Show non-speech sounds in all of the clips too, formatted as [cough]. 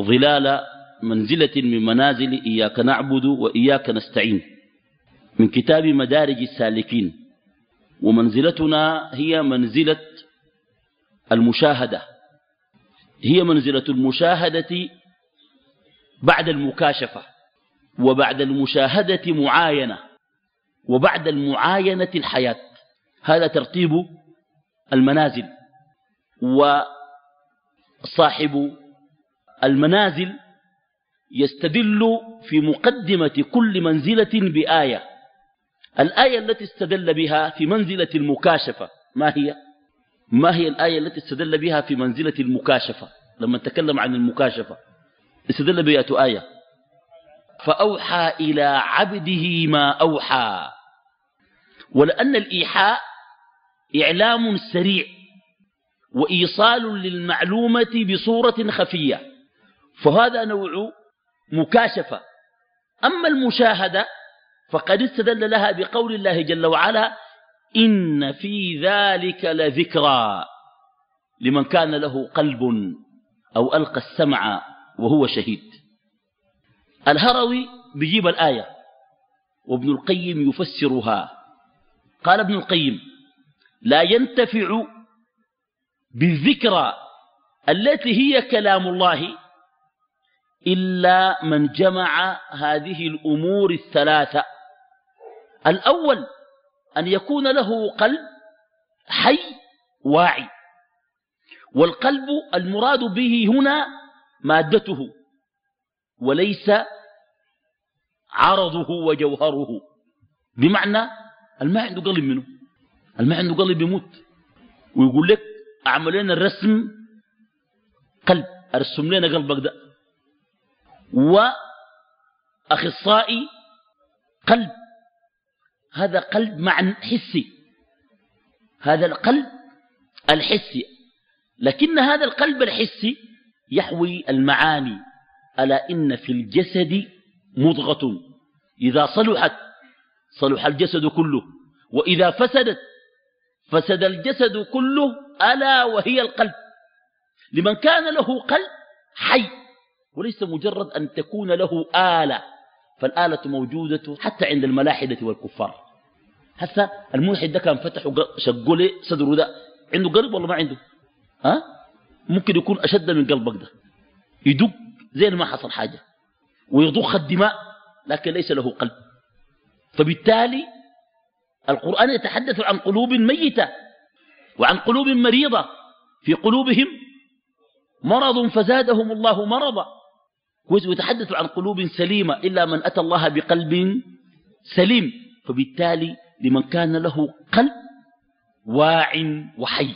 ظلال منزلة من منازل إياك نعبد وإياك نستعين. من كتاب مدارج السالكين. ومنزلتنا هي منزلة المشاهدة. هي منزلة المشاهدة بعد المكاشفة وبعد المشاهدة معاينة وبعد المعاينة الحياة. هذا ترتيب المنازل. وصاحب المنازل يستدل في مقدمة كل منزلة بآية. الآية التي استدل بها في منزلة المكاشفة ما هي؟ ما هي الآية التي استدل بها في منزلة المكاشفة؟ لما نتكلم عن المكاشفة استدل بها آية. فأوحى إلى عبده ما أوحى. ولأن الإيحاء إعلام سريع وإيصال للمعلومة بصورة خفية. فهذا نوع مكاشفة. أما المشاهدة فقد استدل لها بقول الله جل وعلا إن في ذلك لذكرى لمن كان له قلب أو ألقى السمع وهو شهيد. الهروي بيجيب الآية وابن القيم يفسرها. قال ابن القيم لا ينتفع بالذكرى التي هي كلام الله إلا من جمع هذه الأمور الثلاثة. الأول أن يكون له قلب حي واعي والقلب المراد به هنا مادته وليس عرضه وجوهره. بمعنى الماء عنده قلب منه الماء عنده قلب يموت. ويقول لك أعمل لنا الرسم قلب أرسم لنا قلبك ده. وأخصائي قلب. هذا قلب معنى حسي. هذا القلب الحسي. لكن هذا القلب الحسي يحوي المعاني. ألا إن في الجسد مضغة. إذا صلحت صلح الجسد كله. وإذا فسدت فسد الجسد كله. ألا وهي القلب. لمن كان له قلب حي. وليس مجرد أن تكون له آلة فالآلة موجودة حتى عند الملاحدة والكفار. هسا الملحد ده كان فتح شقوا صدره ده عنده قلب ولا ما عنده؟ ها؟ ممكن يكون أشد من قلبك ده. يدق زي ما حصل حاجة. ويضخ الدماء لكن ليس له قلب. فبالتالي القرآن يتحدث عن قلوب ميتة وعن قلوب مريضة. في قلوبهم مرض فزادهم الله مرضا. ويتحدث عن قلوب سليمة إلا من أتى الله بقلب سليم. فبالتالي لمن كان له قلب واع وحي.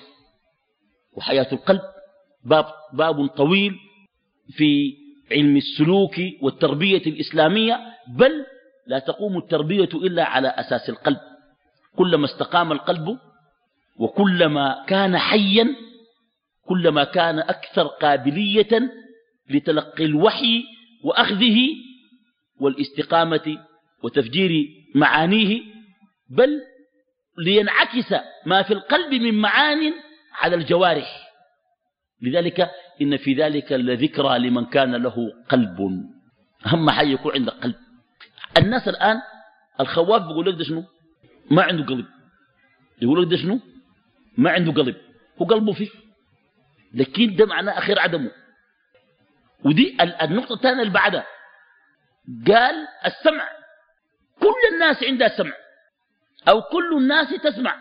وحياة القلب باب, باب طويل في علم السلوك والتربية الإسلامية بل لا تقوم التربية إلا على أساس القلب. كلما استقام القلب وكلما كان حيا كلما كان أكثر قابلية لتلقي الوحي وأخذه والاستقامة وتفجير معانيه بل لينعكس ما في القلب من معان على الجوارح. لذلك إن في ذلك لذكرى لمن كان له قلب. أهم حاجة يكون عندك قلب. الناس الآن الخواف بيقول لك ده شنو؟ ما عنده قلب. يقول لك ده شنو؟ ما عنده قلب. هو قلبه فيه. لكن ده معناه أخير عدمه. ودي النقطة الثانية اللي بعدها. قال السمع. كل الناس عندها سمع. أو كل الناس تسمع.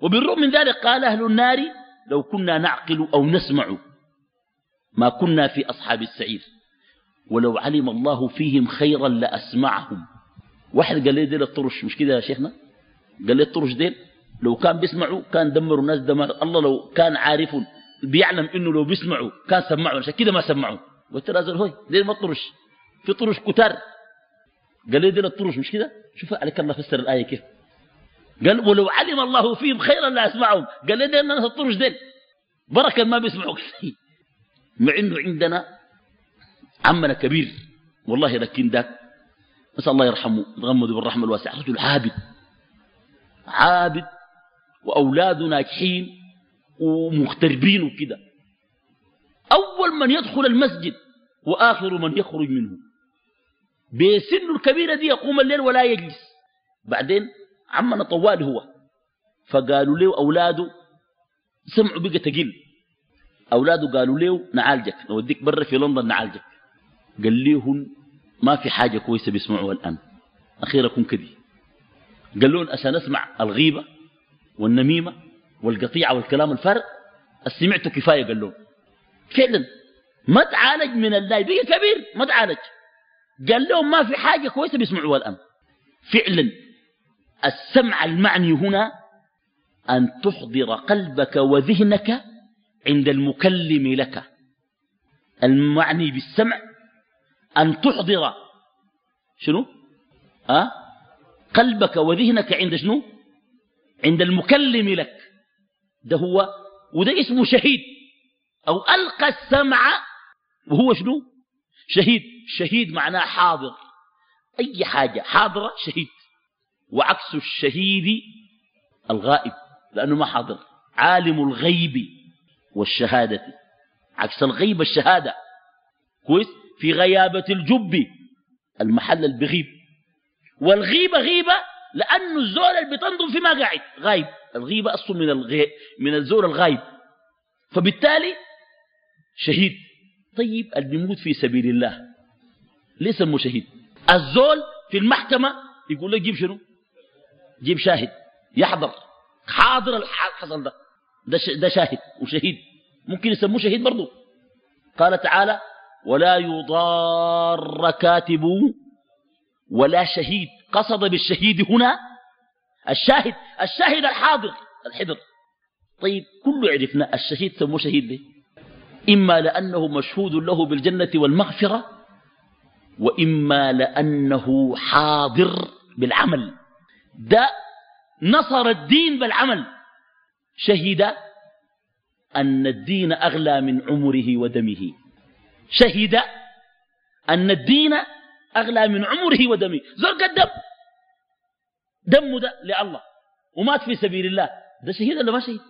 وبالرغم من ذلك قال أهل النار لو كنا نعقل أو نسمع ما كنا في أصحاب السعير. ولو علم الله فيهم خيرا لأسمعهم. واحد قال لي ديل الطرش مش كده يا شيخنا؟ قال لي الطرش ديل لو كان بيسمعوا كان دمروا الناس دمر الله لو كان عارف بيعلم إنه لو بيسمعوا كان سمعوا عشان كده ما سمعوا. قلت له هزل هوي ليه ما طرش في طرش كتار. قال لي دي الطرش مش كده؟ شوف عليك الله فسر الآية كيف. قال ولو علم الله فيهم خيرا لا أسمعهم. قال لي دي الناس الطرش دين بركة ما بيسمعوا [laughs] مع إنه عندنا عمنا كبير. والله لكن ذاك نسأل الله يرحمه يتغمد بالرحمة الواسعة. رجل عابد عابد وأولاده ناجحين ومغتربين وكده. أول من يدخل المسجد وآخر من يخرج منه. بسنه الكبيرة دي يقوم الليل ولا يجلس. بعدين عمنا طوال هو. فقالوا له أولاده سمعوا بقى تقل أولاده قالوا له نعالجك نوديك برا في لندن نعالجك. قال لهم ما في حاجة كويسة بيسمعوها الآن. أخيرا كن كذي. قال لهم عشان أسمع الغيبة والنميمة والقطيعة والكلام الفارغ سمعته كفاية قال لهم. فعلا ما تعالج من الله بقى كبير ما تعالج. قال لهم ما في حاجة كويسة بيسمعوها الآن. فعلا السمع المعني هنا أن تحضر قلبك وذهنك عند المكلم لك. المعني بالسمع أن تحضر. شنو؟ أه؟ قلبك وذهنك عند شنو؟ عند المكلم لك. ده هو وده اسمه شهيد. أو ألقى السمع وهو شنو؟ شهيد. شهيد معناه حاضر. أي حاجة حاضرة شهيد. وعكس الشهيد الغائب لأنه ما حاضر. عالم الغيب والشهادة. عكس الغيب الشهادة. كويس؟ في غيابة الجب المحل البغيب. والغيبة غيبة لأنه الزول اللي بتنظم فيما قاعد. غايب. الغيبة أصل من الغي... من الزول الغايب. فبالتالي شهيد. طيب اللي بيموت في سبيل الله ليس سموه شهيد. الزول في المحكمة يقول لك جيب شنو؟ جيب شاهد. يحضر. حاضر الحصل ده. ده, ده شاهد وشهيد. ممكن يسموه شهيد برضه قال تعالى ولا يضار كاتب ولا شهيد. قصد بالشهيد هنا الشاهد. الشاهد الحاضر الحضر. طيب كله عرفنا الشهيد سموه شهيد ليه؟ إما لأنه مشهود له بالجنة والمغفرة وإما لأنه حاضر بالعمل. ده نصر الدين بالعمل. شهد أن الدين أغلى من عمره ودمه. شهد أن الدين أغلى من عمره ودمه. زول قدم دمه ده لله. ومات في سبيل الله. ده شهيد ولا ما شهيد؟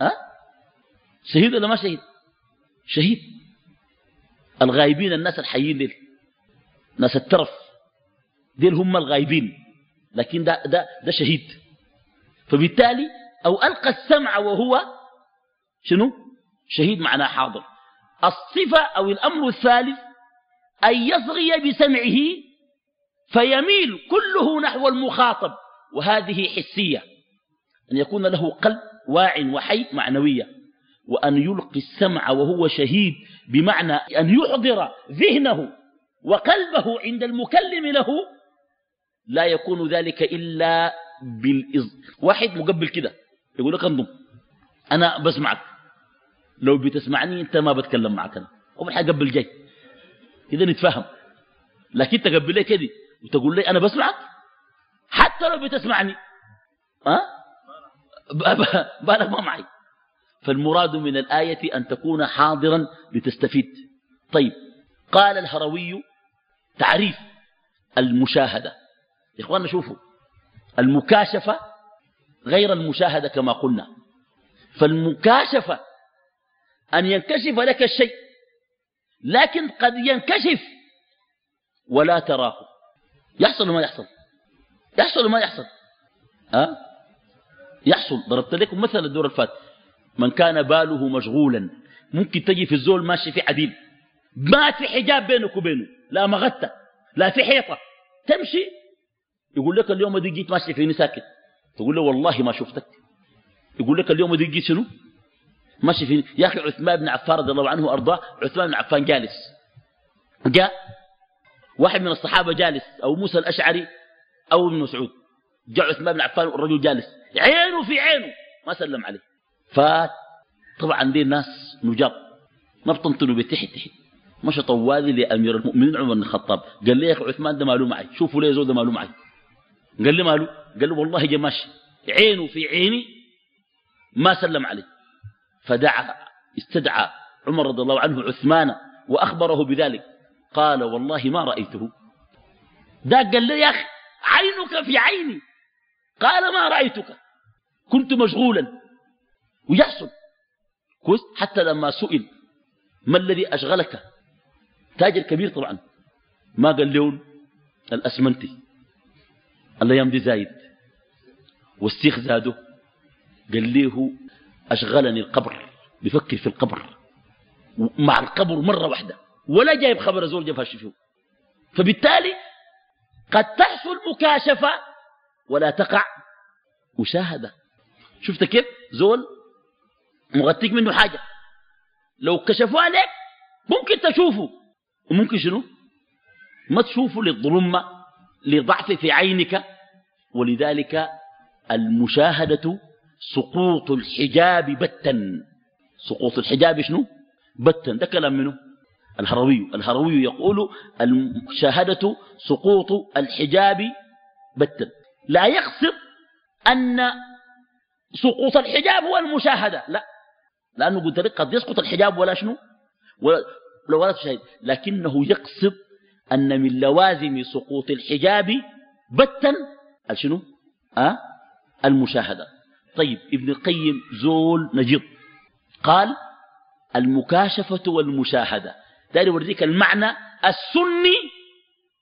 ها؟ شهيد ولا ما شهيد؟ شهيد. الغايبين الناس الحيين ديل. ناس الترف. ديل هم الغايبين. لكن ده, ده, ده شهيد. فبالتالي أو ألقى السمع وهو شنو؟ شهيد معناه حاضر. الصفة أو الأمر الثالث أن يصغي بسمعه فيميل كله نحو المخاطب. وهذه حسية. أن يكون له قلب واع وحي معنوية. وأن يلقي السمع وهو شهيد بمعنى أن يحضر ذهنه وقلبه عند المكلم له لا يكون ذلك إلا بالإز... واحد مقبل كده يقول لك انظم أنا بسمعك لو بتسمعني أنت ما بتكلم معك أنا. أول حاجة قبل جاي. كده نتفاهم لكن تقبل لي كده؟ وتقول لي أنا بسمعك حتى لو بتسمعني. ها أه؟ بالك [laughs] ما معي. فالمراد من الآية أن تكون حاضرا لتستفيد. طيب قال الهروي تعريف المشاهدة. إخواننا شوفوا المكاشفة غير المشاهدة كما قلنا. فالمكاشفة أن ينكشف لك الشيء لكن قد ينكشف ولا تراه يحصل وما يحصل؟ يحصل وما يحصل؟ أه؟ يحصل. ضربت لكم مثلا الدور الفات من كان باله مشغولا. ممكن تجي في الزول ماشي في عديل ما في حجاب بينك وبينه. لا مغتة لا في حيطة. تمشي. يقول لك اليوم دي جيت ماشي فيني ساكت تقول له والله ما شفتك. يقول لك اليوم دي جيت شنو؟ ماشي فيني يا أخي عثمان بن عفان رضي الله عنه وأرضاه عثمان بن عفان جالس. جاء. واحد من الصحابة جالس. أو موسى الأشعري أو ابن مسعود. جاء عثمان بن عفان والرجل جالس. عينه في عينه. ما سلم عليه. فطبعا دي الناس نجاب. ما بتنطنوا بتحت تحت مشى طوالي لأمير المؤمنين عمر بن الخطاب. قال لي يا أخي عثمان ده ماله معي. شوفوا ليه زول ده ماله معي. قال لي ماله. قال له والله جا ماشي. عينه في عيني ما سلم عليه. فدعا استدعى عمر رضي الله عنه عثمان وأخبره بذلك. قال والله ما رأيته. ده قال لي يا أخي عينك في عيني. قال ما رأيتك. كنت مشغولا. ويحصل. كويس؟ حتى لما سئل ما الذي أشغلك؟ تاجر كبير طبعا. ما قال له؟ الأسمنتي. الأيام دي زايد. والسيخ زاده. قال له أشغلني القبر بفكر في القبر. مع القبر مرة واحدة ولا جايب خبر زول جابها فيه فبالتالي قد تحصل مكاشفة ولا تقع مشاهدة. شفت كيف؟ زول مغطيك منه حاجة. لو كشفوا عليك ممكن تشوفه. وممكن شنو؟ ما تشوفه للظلمة لضعف في عينك. ولذلك المشاهدة سقوط الحجاب بتا. سقوط الحجاب شنو؟ بتا. ده كلام منه. الهروي. الهروي يقول المشاهدة سقوط الحجاب بتا. لا يقصد أن سقوط الحجاب هو المشاهدة. لا. لأنه قلت لك قد يسقط الحجاب ولا شنو؟ ولا, ولا تشاهد لكنه يقصد أن من لوازم سقوط الحجاب بتا شنو؟ أه؟ المشاهدة. طيب ابن القيم زول نجيب قال المكاشفة والمشاهدة. داري يوريك المعنى السني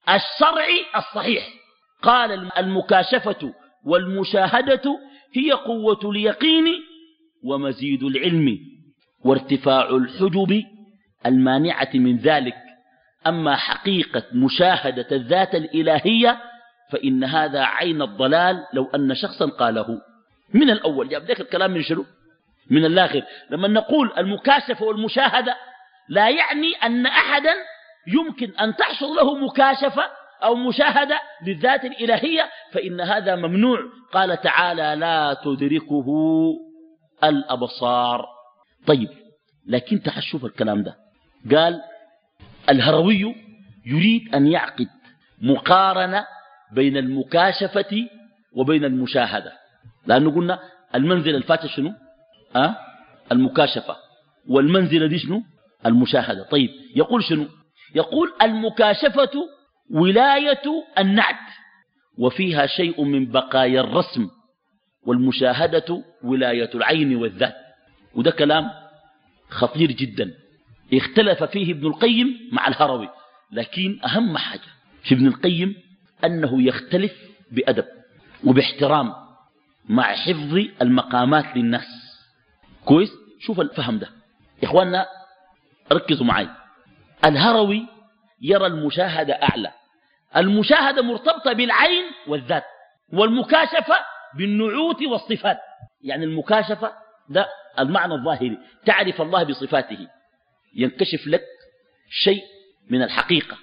الشرعي الصحيح. قال المكاشفة والمشاهدة هي قوة اليقين ومزيد العلم وارتفاع الحجب المانعة من ذلك. أما حقيقة مشاهدة الذات الإلهية فإن هذا عين الضلال لو أن شخصا قاله. من الأول؟ جاب ذلك الكلام من شنو؟ من الآخر. لما نقول المكاشفة والمشاهدة لا يعني أن أحدا يمكن أن تحصل له مكاشفة أو مشاهدة للذات الإلهية فإن هذا ممنوع. قال تعالى لا تدركه الأبصار. طيب لكن تحشوف الكلام ده. قال الهروي يريد أن يعقد مقارنة بين المكاشفة وبين المشاهدة. لأنه قلنا المنزل الفاتح شنو؟ أه؟ المكاشفة. والمنزلة دي شنو؟ المشاهدة. طيب يقول شنو؟ يقول المكاشفة ولاية النعت وفيها شيء من بقايا الرسم. والمشاهدة ولاية العين والذات. وده كلام خطير جدا. اختلف فيه ابن القيم مع الهروي. لكن أهم حاجة في ابن القيم أنه يختلف بأدب وباحترام مع حفظ المقامات للناس. كويس؟ شوف الفهم ده. إخواننا ركزوا معي. الهروي يرى المشاهدة أعلى. المشاهدة مرتبطة بالعين والذات. والمكاشفة بالنعوت والصفات. يعني المكاشفة ده المعنى الظاهري. تعرف الله بصفاته. ينكشف لك شيء من الحقيقة.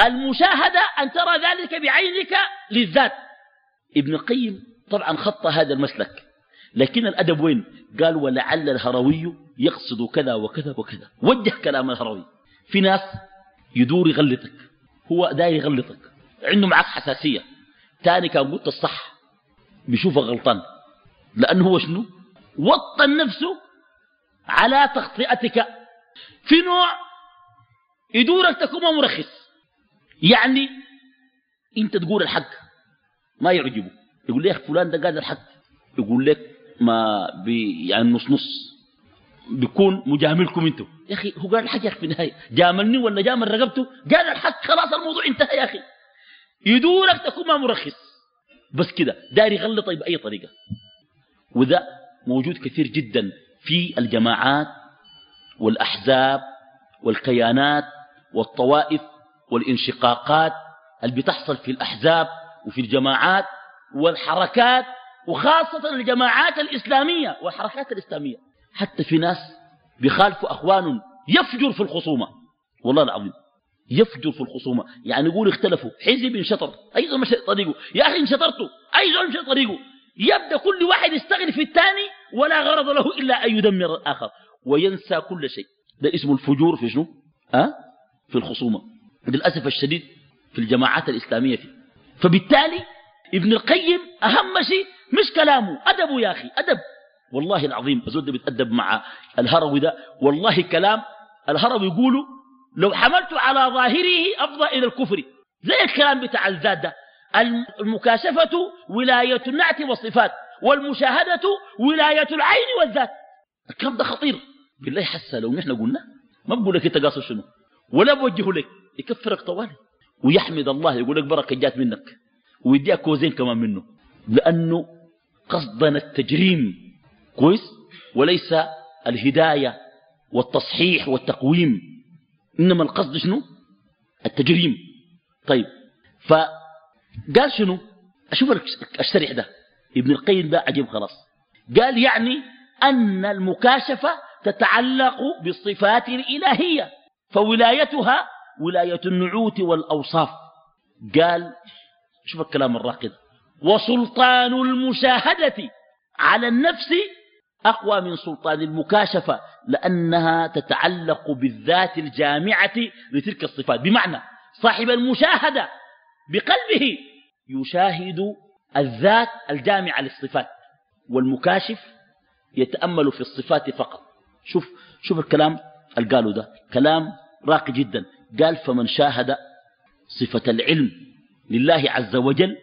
المشاهدة أن ترى ذلك بعينك للذات. ابن القيم طبعا خط هذا المسلك. لكن الأدب وين؟ قال ولعل الهروي يقصد كذا وكذا وكذا. وجه كلام الهروي. في ناس يدور يغلطك. هو داير يغلطك. عنده معك حساسية. تاني كان قلت الصح. بيشوفك غلطان. لأنه هو شنو؟ وطن نفسه على تخطئتك. في نوع يدورك تكون مرخص. يعني أنت تقول الحق ما يعجبه. يقول لك فلان ده قال الحق. يقول لك ما بي يعني نص نص بيكون مجاملكم أنتم يا أخي هو قال الحق يا أخي في النهاية. جاملني ولا جامل رقبته؟ قال الحق خلاص الموضوع انتهى يا أخي. يدورك تكون ما مرخص. بس كده داري يغلط بأي طريقة. وذا موجود كثير جدا في الجماعات والأحزاب والكيانات والطوائف والانشقاقات اللي بتحصل في الأحزاب وفي الجماعات والحركات وخاصة الجماعات الإسلامية والحركات الإسلامية. حتى في ناس بيخالفوا أخوان يفجر في الخصومة. والله العظيم. يفجر في الخصومة. يعني يقول اختلفوا. حزب انشطر أي زول مشى طريقه؟ يا أخي انشطرتوا. أي زول مشى طريقه؟ يبدأ كل واحد يستغل في الثاني ولا غرض له إلا أن يدمر الآخر. وينسى كل شيء. ده اسمه الفجور في شنو؟ أه؟ في الخصومة. للأسف الشديد في الجماعات الإسلامية فيه. فبالتالي ابن القيم أهم شيء مش كلامه. أدبه يا أخي. أدب. والله العظيم. أزود بيتأدب مع الهروي ده. والله كلام الهروي يقولوا لو حملت على ظاهره أفضى إلى الكفر. زي الكلام بتاع الزاد ده المكاشفة ولاية النعت والصفات والمشاهدة ولاية العين والذات. الكلام ده خطير. بالله حسه لو نحن قلنا ما بقول لك أنت شنو؟ ولا بوجهه لك. يكفرك طوالي. ويحمد الله يقول لك بركة جات منك. ويديك كوزين كمان منه. لأنه قصدنا التجريم. كويس؟ وليس الهداية والتصحيح والتقويم. إنما القصد شنو؟ التجريم. طيب فقال شنو؟ أشوف الشرح ده. ابن القيم ده عجيب خلاص. قال يعني أن المكاشفة تتعلق بالصفات الإلهية فولايتها ولاية النعوت والأوصاف. قال شوف الكلام الراقد. وسلطان المشاهدة على النفس أقوى من سلطان المكاشفة لأنها تتعلق بالذات الجامعة لتلك الصفات. بمعنى صاحب المشاهدة بقلبه يشاهد الذات الجامعة للصفات والمكاشف يتأمل في الصفات فقط. شوف شوف الكلام اللي قالوا ده. كلام راقي جدا. قال فمن شاهد صفة العلم لله عز وجل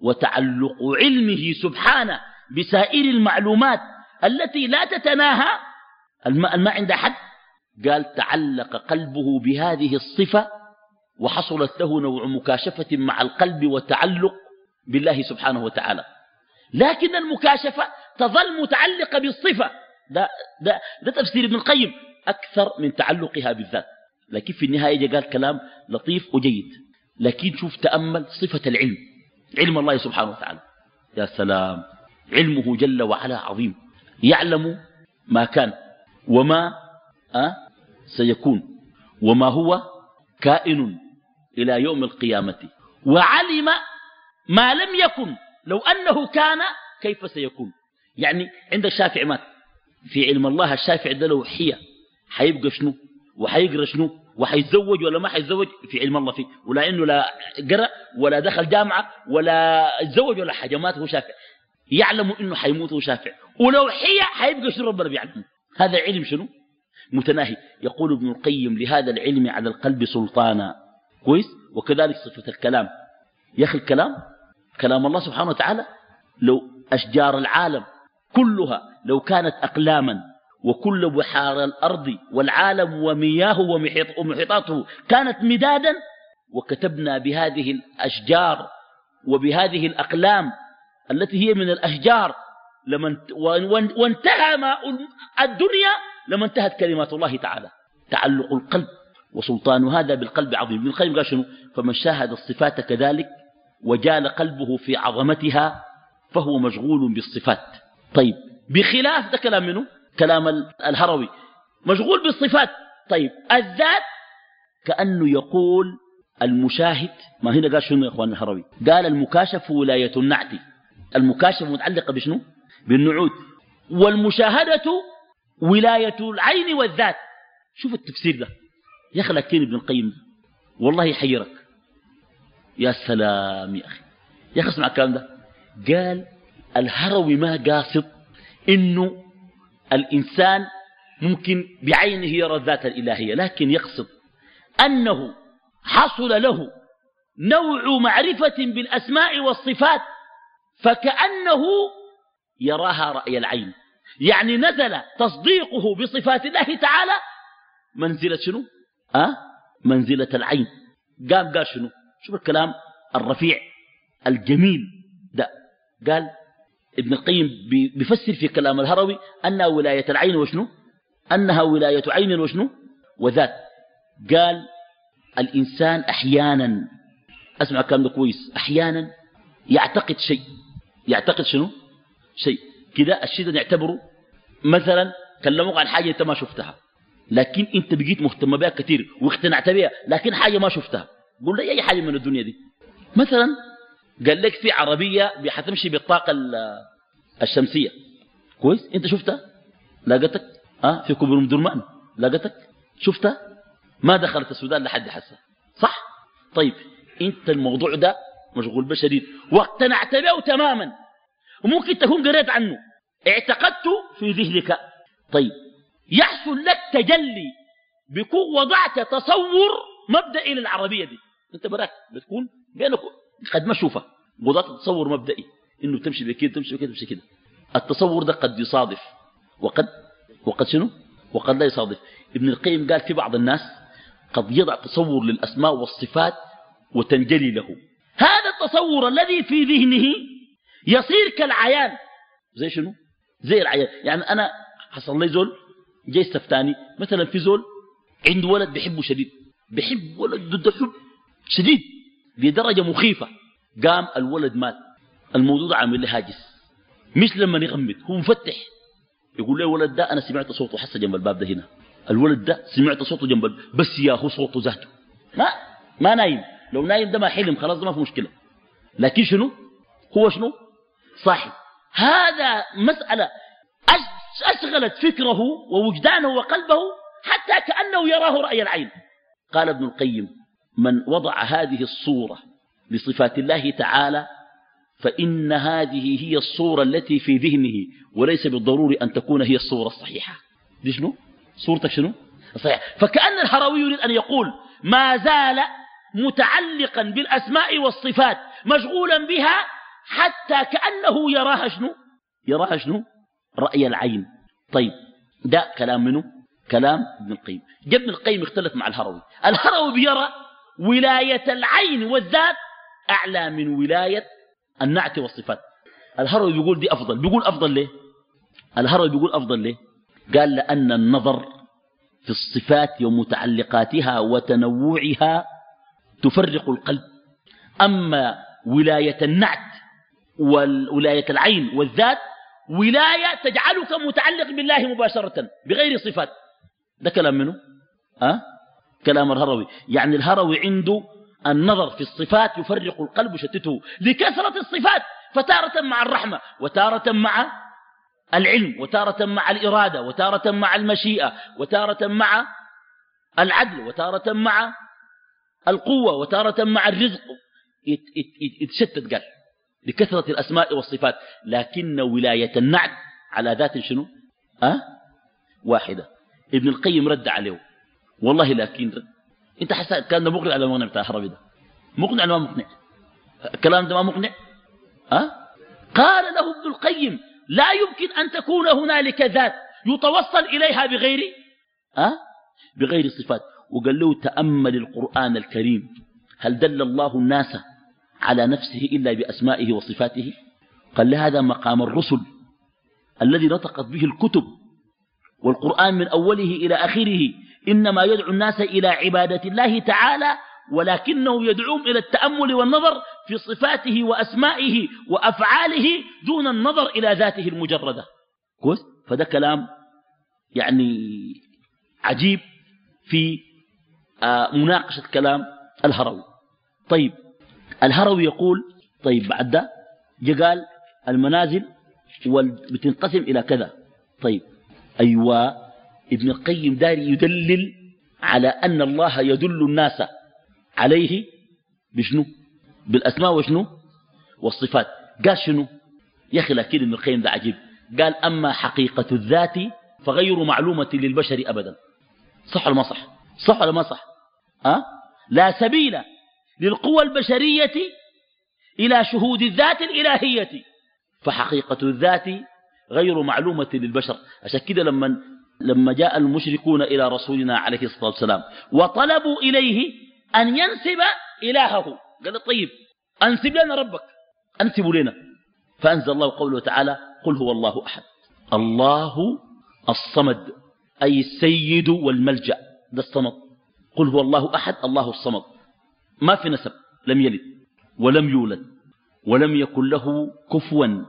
وتعلق علمه سبحانه بسائر المعلومات التي لا تتناهى. الماء ما عند حد قال تعلق قلبه بهذه الصفة وحصلت له نوع مكاشفة مع القلب وتعلق بالله سبحانه وتعالى. لكن المكاشفة تظل متعلقة بالصفة. ده, ده, ده تفسير ابن القيم. أكثر من تعلقها بالذات. لكن في النهاية قال كلام لطيف وجيد. لكن شوف تأمل صفة العلم. علم الله سبحانه وتعالى. يا سلام. علمه جل وعلا عظيم. يعلم ما كان وما أه سيكون وما هو كائن إلى يوم القيامة. وعلم ما لم يكن لو أنه كان كيف سيكون. يعني عند الشافعي مات. في علم الله الشافعي ده لو حية حيبقى شنو؟ وحيقرأ شنو؟ وحيتزوج ولا ما حيتزوج؟ في علم الله فيه. ولا إنه لا قرأ ولا دخل جامعة ولا تزوج ولا حاجة مات هو شافع يعلم إنه حيموت هو شافع. ولو حية حيبقى شنو ربنا بيعلمه؟ هذا علم شنو؟ متناهي. يقول ابن القيم لهذا العلم على القلب سلطانا. كويس؟ وكذلك صفة الكلام. يا أخي الكلام كلام الله سبحانه وتعالى لو أشجار العالم كلها لو كانت أقلاما وكل بحار الأرض والعالم ومياه ومحيط ومحيطاته كانت مدادا وكتبنا بهذه الأشجار وبهذه الأقلام التي هي من الأشجار. لمن وانتهى ما الدنيا لما انتهت كلمات الله تعالى. تعلق القلب. وسلطان هذا بالقلب عظيم. ابن القيم قال شنو؟ فمن شاهد الصفات كذلك وجال قلبه في عظمتها فهو مشغول بالصفات. طيب بخلاف ده كلام منه كلام الهروي. مشغول بالصفات. طيب الذات كأنه يقول المشاهد. ما هنا قال شنو يا إخوان الهروي؟ قال المكاشف ولاية النعت. المكاشف متعلقة بشنو؟ بالنعود والمشاهدة ولاية العين والذات. شوف التفسير ده. يا أخي لكن ابن القيم والله يحيرك. يا سلام يا أخي. يا أخي اسمع الكلام ده. قال الهروي ما قاصد إنه الإنسان ممكن بعينه يرى الذات الإلهية لكن يقصد أنه حصل له نوع معرفة بالأسماء والصفات فكأنه يراها رأي العين. يعني نزل تصديقه بصفات الله تعالى منزلة شنو؟ أه؟ منزلة العين. قام قال شنو؟ شوف الكلام الرفيع الجميل ده. قال ابن القيم بيفسر في كلام الهروي أنها ولاية العين وشنو؟ أنها ولاية عين وشنو؟ وذات. قال الإنسان أحيانا أسمع الكلام ده كويس أحيانا يعتقد شيء. يعتقد شنو؟ شيء. كده الشيء ده نعتبره مثلا كلموك عن حاجة أنت ما شفتها لكن أنت بقيت مهتم بها كثير واقتنعت بها لكن حاجة ما شفتها. قول لي أي حاجة من الدنيا دي. مثلا قال لك في عربية حتمشي بالطاقة الشمسية. كويس؟ أنت شفتها؟ لاقتك آه في كوبري درمان لاقتك شفتها؟ ما دخلت السودان لحد حسا صح؟ طيب أنت الموضوع ده مشغول بشديد. واقتنعت به تماما. وممكن تكون قريت عنه. اعتقدت في ذهنك. طيب. يحصل لك تجلي بكون وضعت تصور مبدئي للعربية دي. انت براك بتكون بينك قد ما شوفه وضعت تصور مبدئي. انه تمشي بكده تمشي بكده تمشي كده التصور ده قد يصادف. وقد وقد شنو؟ وقد لا يصادف. ابن القيم قال في بعض الناس قد يضع تصور للأسماء والصفات وتنجلي له. هذا التصور الذي في ذهنه يصير كالعيان. زي شنو؟ زي العيان. يعني أنا حصل لي زول جاي استفتاني. مثلا في زول عنده ولد بيحبه شديد. بيحب ولد ضد الحب شديد. لدرجة مخيفة. قام الولد مات. الموضوع عامل له هاجس. مش لما يغمد هو مفتح. يقول له الولد ده أنا سمعت صوته حس جنب الباب ده هنا. الولد ده سمعت صوته جنب الباب بس يا هو صوته ذاته. ما ما نايم. لو نايم ده ما حلم خلاص ده ما في مشكلة. لكن شنو؟ هو شنو؟ صاحي. هذا مسألة أشغلت فكره ووجدانه وقلبه حتى كأنه يراه رأي العين. قال ابن القيم من وضع هذه الصورة لصفات الله تعالى فإن هذه هي الصورة التي في ذهنه وليس بالضروري أن تكون هي الصورة الصحيحة. دي شنو؟ صورتك شنو؟ الصحيحة فكأن الهروي يريد أن يقول ما زال متعلقا بالأسماء والصفات مشغولا بها حتى كأنه يراها شنو؟ يراها شنو؟ رأي العين. طيب ده كلام منه كلام ابن القيم. ابن القيم اختلف مع الهروي. الهروي بيرى ولاية العين والذات أعلى من ولاية النعت والصفات. الهروي بيقول دي أفضل. بيقول أفضل ليه؟ الهروي بيقول أفضل ليه؟ قال لأن النظر في الصفات ومتعلقاتها وتنوعها تفرق القلب. أما ولاية النعت وولاية العين والذات ولاية تجعلك متعلق بالله مباشرة بغير صفات. ده كلام منه أه؟ كلام الهروي. يعني الهروي عنده النظر في الصفات يفرق القلب وشتته لكثرة الصفات فتارة مع الرحمة وتارة مع العلم وتارة مع الإرادة وتارة مع المشيئة وتارة مع العدل وتارة مع القوة وتارة مع الرزق. يتشتت قال لكثرة الأسماء والصفات. لكن ولاية النعت على ذات شنو؟ أه؟ واحدة. ابن القيم رد عليه. والله لكن رد انت حسأت كان مقنع على المقنع بتاع الحربي ده. مقنع ولا ما مقنع. الكلام ده ما مقنع؟ أه؟ قال له ابن القيم لا يمكن أن تكون هنالك ذات يتوصل إليها بغير أه؟ بغير صفات. وقال له تأمل القرآن الكريم. هل دل الله الناس على نفسه إلا بأسمائه وصفاته؟ قال هذا مقام الرسل الذي نطقت به الكتب والقرآن من أوله إلى آخره. إنما يدعو الناس إلى عبادة الله تعالى ولكنه يدعوهم إلى التأمل والنظر في صفاته وأسمائه وأفعاله دون النظر إلى ذاته المجردة. كويس؟ فده كلام يعني عجيب في مناقشة كلام الهروي. طيب الهروي يقول طيب بعد ده قال المنازل بتنقسم إلى كذا. طيب أيوة ابن القيم داري يدلل على أن الله يدل الناس عليه بشنو؟ بالأسماء وشنو؟ والصفات. قال شنو؟ يا أخي لكن ابن القيم ده عجيب. قال أما حقيقة الذات فغير معلومة للبشر أبدا. صح ولا ما صح؟ صح ولا ما صح؟ أه؟ لا سبيل للقوى البشرية إلى شهود الذات الإلهية. فحقيقة الذات غير معلومة للبشر. عشان كده لما لما جاء المشركون إلى رسولنا عليه الصلاة والسلام وطلبوا إليه أن ينسب إلهه. قال طيب أنسب لنا ربك أنسب لنا. فأنزل الله قوله تعالى قل هو الله أحد. الله الصمد أي السيد والملجأ. ده الصمد. قل هو الله أحد الله الصمد. ما في نسب لم يلد ولم يولد ولم يكن له كفوا.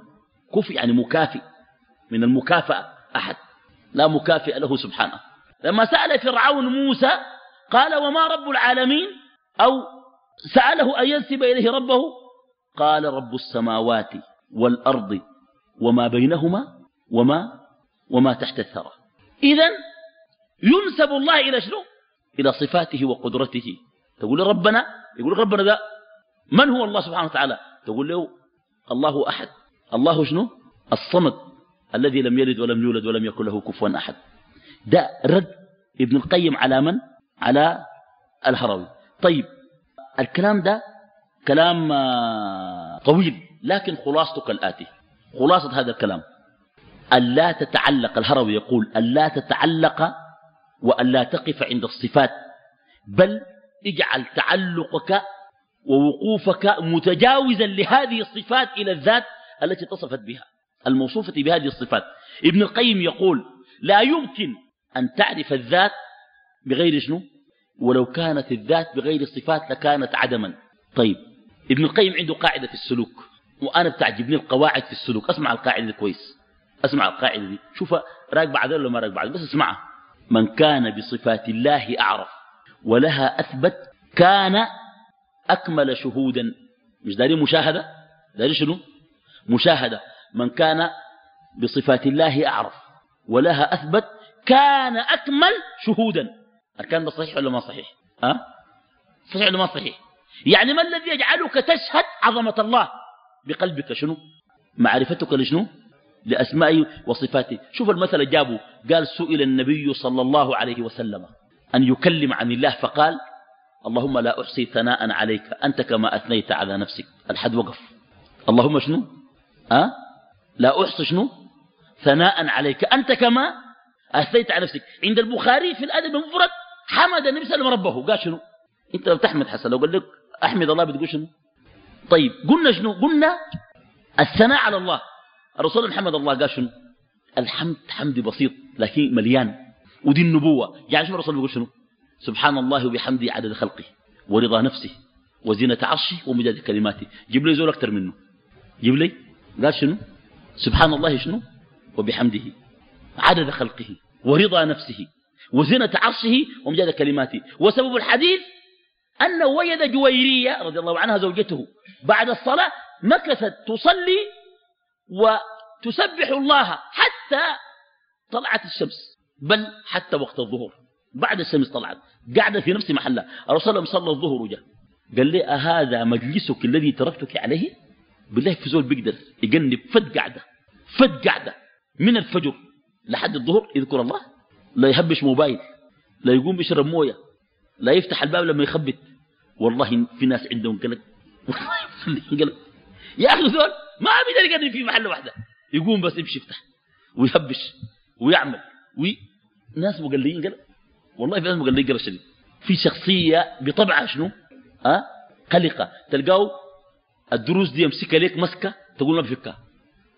كف يعني مكافئ من المكافأة أحد. لا مكافئ له سبحانه. لما سأل فرعون موسى قال وما رب العالمين؟ أو سأله أن ينسب إليه ربه؟ قال رب السماوات والأرض وما بينهما وما وما تحت الثرى. إذا ينسب الله إلى شنو؟ إلى صفاته وقدرته. تقول ربنا يقول ربنا ده من هو الله سبحانه وتعالى؟ تقول له الله أحد. الله شنو؟ الصمد الذي لم يلد ولم يولد ولم يكن له كفوا أحد. ده رد ابن القيم على من؟ على الهروي. طيب الكلام ده كلام آه، طويل لكن خلاصته كالآتي خلاصة هذا الكلام. ألا تتعلق الهروي يقول ألا تتعلق وألا تقف عند الصفات بل اجعل تعلقك ووقوفك متجاوزا لهذه الصفات إلى الذات التي اتصفت بها الموصوفة بهذه الصفات. ابن القيم يقول لا يمكن أن تعرف الذات بغير شنو؟ ولو كانت الذات بغير الصفات لكانت عدما. طيب ابن القيم عنده قاعدة في السلوك وأنا بتعجبني القواعد في السلوك. أسمع القاعدة كويس. أسمع القاعدة دي. شوفها راك بعد ولا ما راك بعد بس اسمعها. من كان بصفات الله أعرف ولها أثبت كان أكمل شهودا. مش داري مشاهدة؟ داري شنو؟ مشاهدة. من كان بصفات الله أعرف ولها أثبت كان أكمل شهودا. الكلام ده صحيح ولا ما صحيح؟ أه؟ صحيح ولا ما صحيح؟ يعني ما الذي يجعلك تشهد عظمة الله بقلبك شنو؟ معرفتك لشنو؟ لأسمائه وصفاته. شوف المثل جابه. قال سئل النبي صلى الله عليه وسلم أن يكلم عن الله فقال اللهم لا أحصي ثناء عليك أنت كما أثنيت على نفسك. الحد وقف. اللهم شنو؟ أه؟ لا أحصي شنو؟ ثناء عليك أنت كما أثنيت على نفسك. عند البخاري في الأدب المفرد حمد النبي صلى الله عليه وسلم ربه. قال شنو؟ أنت لو تحمد حسن لو قال لك أحمد الله بتقول شنو؟ طيب قلنا شنو؟ قلنا الثناء على الله. الرسول محمد الله قال شنو؟ الحمد حمد بسيط لكن مليان. ودي النبوة. يعني شوف الرسول بيقول شنو؟ سبحان الله وبحمده عدد خلقه ورضا نفسه وزينة عرشه ومداد كلماته. جيب لي زول أكثر منه. جيب لي. قال شنو؟ سبحان الله شنو؟ وبحمده عدد خلقه ورضا نفسه وزينة عرشه ومجاد كلماته. وسبب الحديث أنه وجد جويرية رضي الله عنها زوجته بعد الصلاة مكثت تصلي وتسبح الله حتى طلعت الشمس. بل حتى وقت الظهر بعد الشمس طلعت. قاعدة في نفس محلها. الرسول صلى الظهر وجاء قال لي أهذا مجلسك الذي تركتك عليه؟ بالله في زول بيقدر يجنب فد قاعدة. فد قاعدة. من الفجر لحد الظهر يذكر الله. لا يهبش موبايل. لا يقوم بيشرب موية. لا يفتح الباب لما يخبط والله في ناس عندهم قلق. [laughs] قلق يا أخي زول ما بيقدر يقدر في محل واحدة. يقوم بس يمشي يفتح ويهبش ويعمل وي ناس مقلقين قلق. والله في ناس مقلقين قلق شديد. في شخصية بطبعها شنو؟ أه؟ قلقة. تلقاه الدروس دي يمسكها ليك مسكة تقول ما بفكها.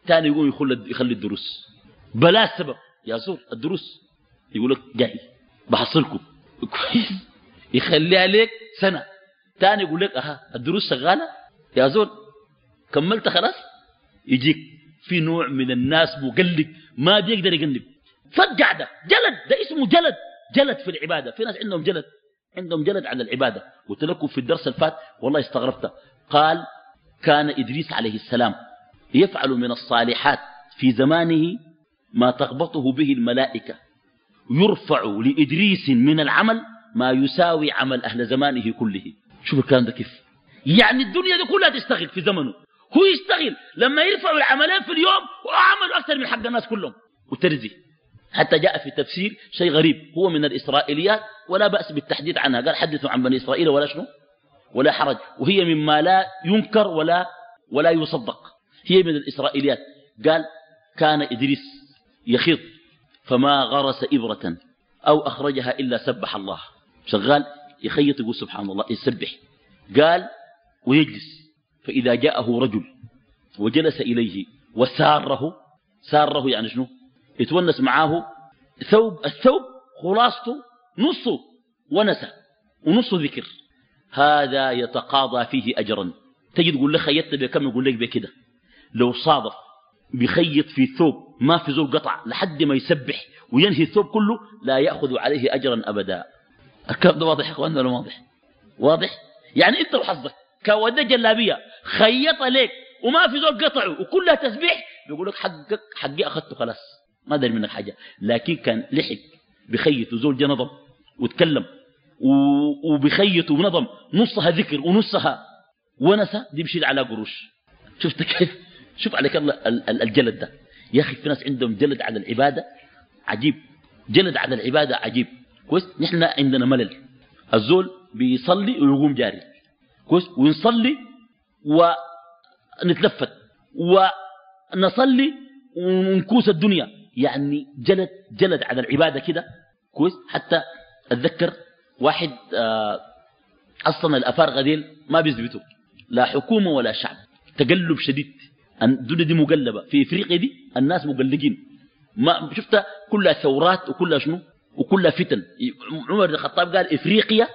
ثاني يقوم يخلي الدروس. بلا سبب. يا زول الدروس يقول لك جاي بحصلكم كويس. يخليها لك سنة. تاني يقول لك أها الدروس شغالة؟ يا زول كملت خلاص؟ يجيك في نوع من الناس مقلق ما بيقدر يقلب فقعدة جلد. ده اسمه جلد. جلد في العبادة. في ناس عندهم جلد. عندهم جلد على العبادة. قلت لكم في الدرس الفات والله استغربت. قال كان إدريس عليه السلام يفعل من الصالحات في زمانه ما تغبطه به الملائكة. يرفع لإدريس من العمل ما يساوي عمل أهل زمانه كله. شوف الكلام ده كيف. يعني الدنيا دي كلها تشتغل في زمنه. هو يشتغل لما يرفعوا العملين في اليوم وعملوا أكثر من حق الناس كلهم. وترزي. حتى جاء في التفسير شيء غريب. هو من الإسرائيليات ولا بأس بالتحديث عنها. قال حدثوا عن بني إسرائيل ولا شنو؟ ولا حرج. وهي مما لا ينكر ولا ولا يصدق. هي من الإسرائيليات. قال كان إدريس يخيط فما غرس إبرة أو أخرجها إلا سبح الله. شغال يخيط يقول سبحان الله يسبح. قال ويجلس. فإذا جاءه رجل وجلس إليه وساره ساره يعني شنو؟ يتونس معاه ثوب الثوب خلاصته نصه ونسى ونصه ذكر. هذا يتقاضى فيه أجرا. تجد تقول له خيطت بكم يقول لك بكده لو صادف بخيط في ثوب ما في زول قطع لحد ما يسبح وينهي الثوب كله لا يأخذ عليه أجرا أبدا. الكلام ده واضح يا اخواننا ولا واضح؟ واضح؟ يعني أنت وحظك كودة جلابية. خيط لك وما في زول قطعه وكلها تسبيح بيقول لك حقك حقي أخذته خلاص ما داري منك حاجة. لكن كان لحق بخيط وزول جنظم وتكلم وبخيط ونظم نصها ذكر ونصها ونسى دي بشيل على قروش. شفت كيف؟ شوف عليك الله الجلد ده. يا أخي في ناس عندهم جلد على العبادة عجيب. جلد على العبادة عجيب. كويس؟ نحن عندنا ملل. الزول بيصلي ويقوم جاري. كويس؟ ونصلي ونتلفت ونصلي ونكوس الدنيا. يعني جلد جلد على العبادة كده كويس. حتى أتذكر واحد آه أصلا الأفارقة ديل ما بيثبتوا لا حكومة ولا شعب. تقلب شديد. الدنيا دي مقلبة. في إفريقيا دي الناس مقلقين. ما شفت كلها ثورات وكلها شنو؟ وكلها فتن. عمر بن الخطاب قال إفريقيا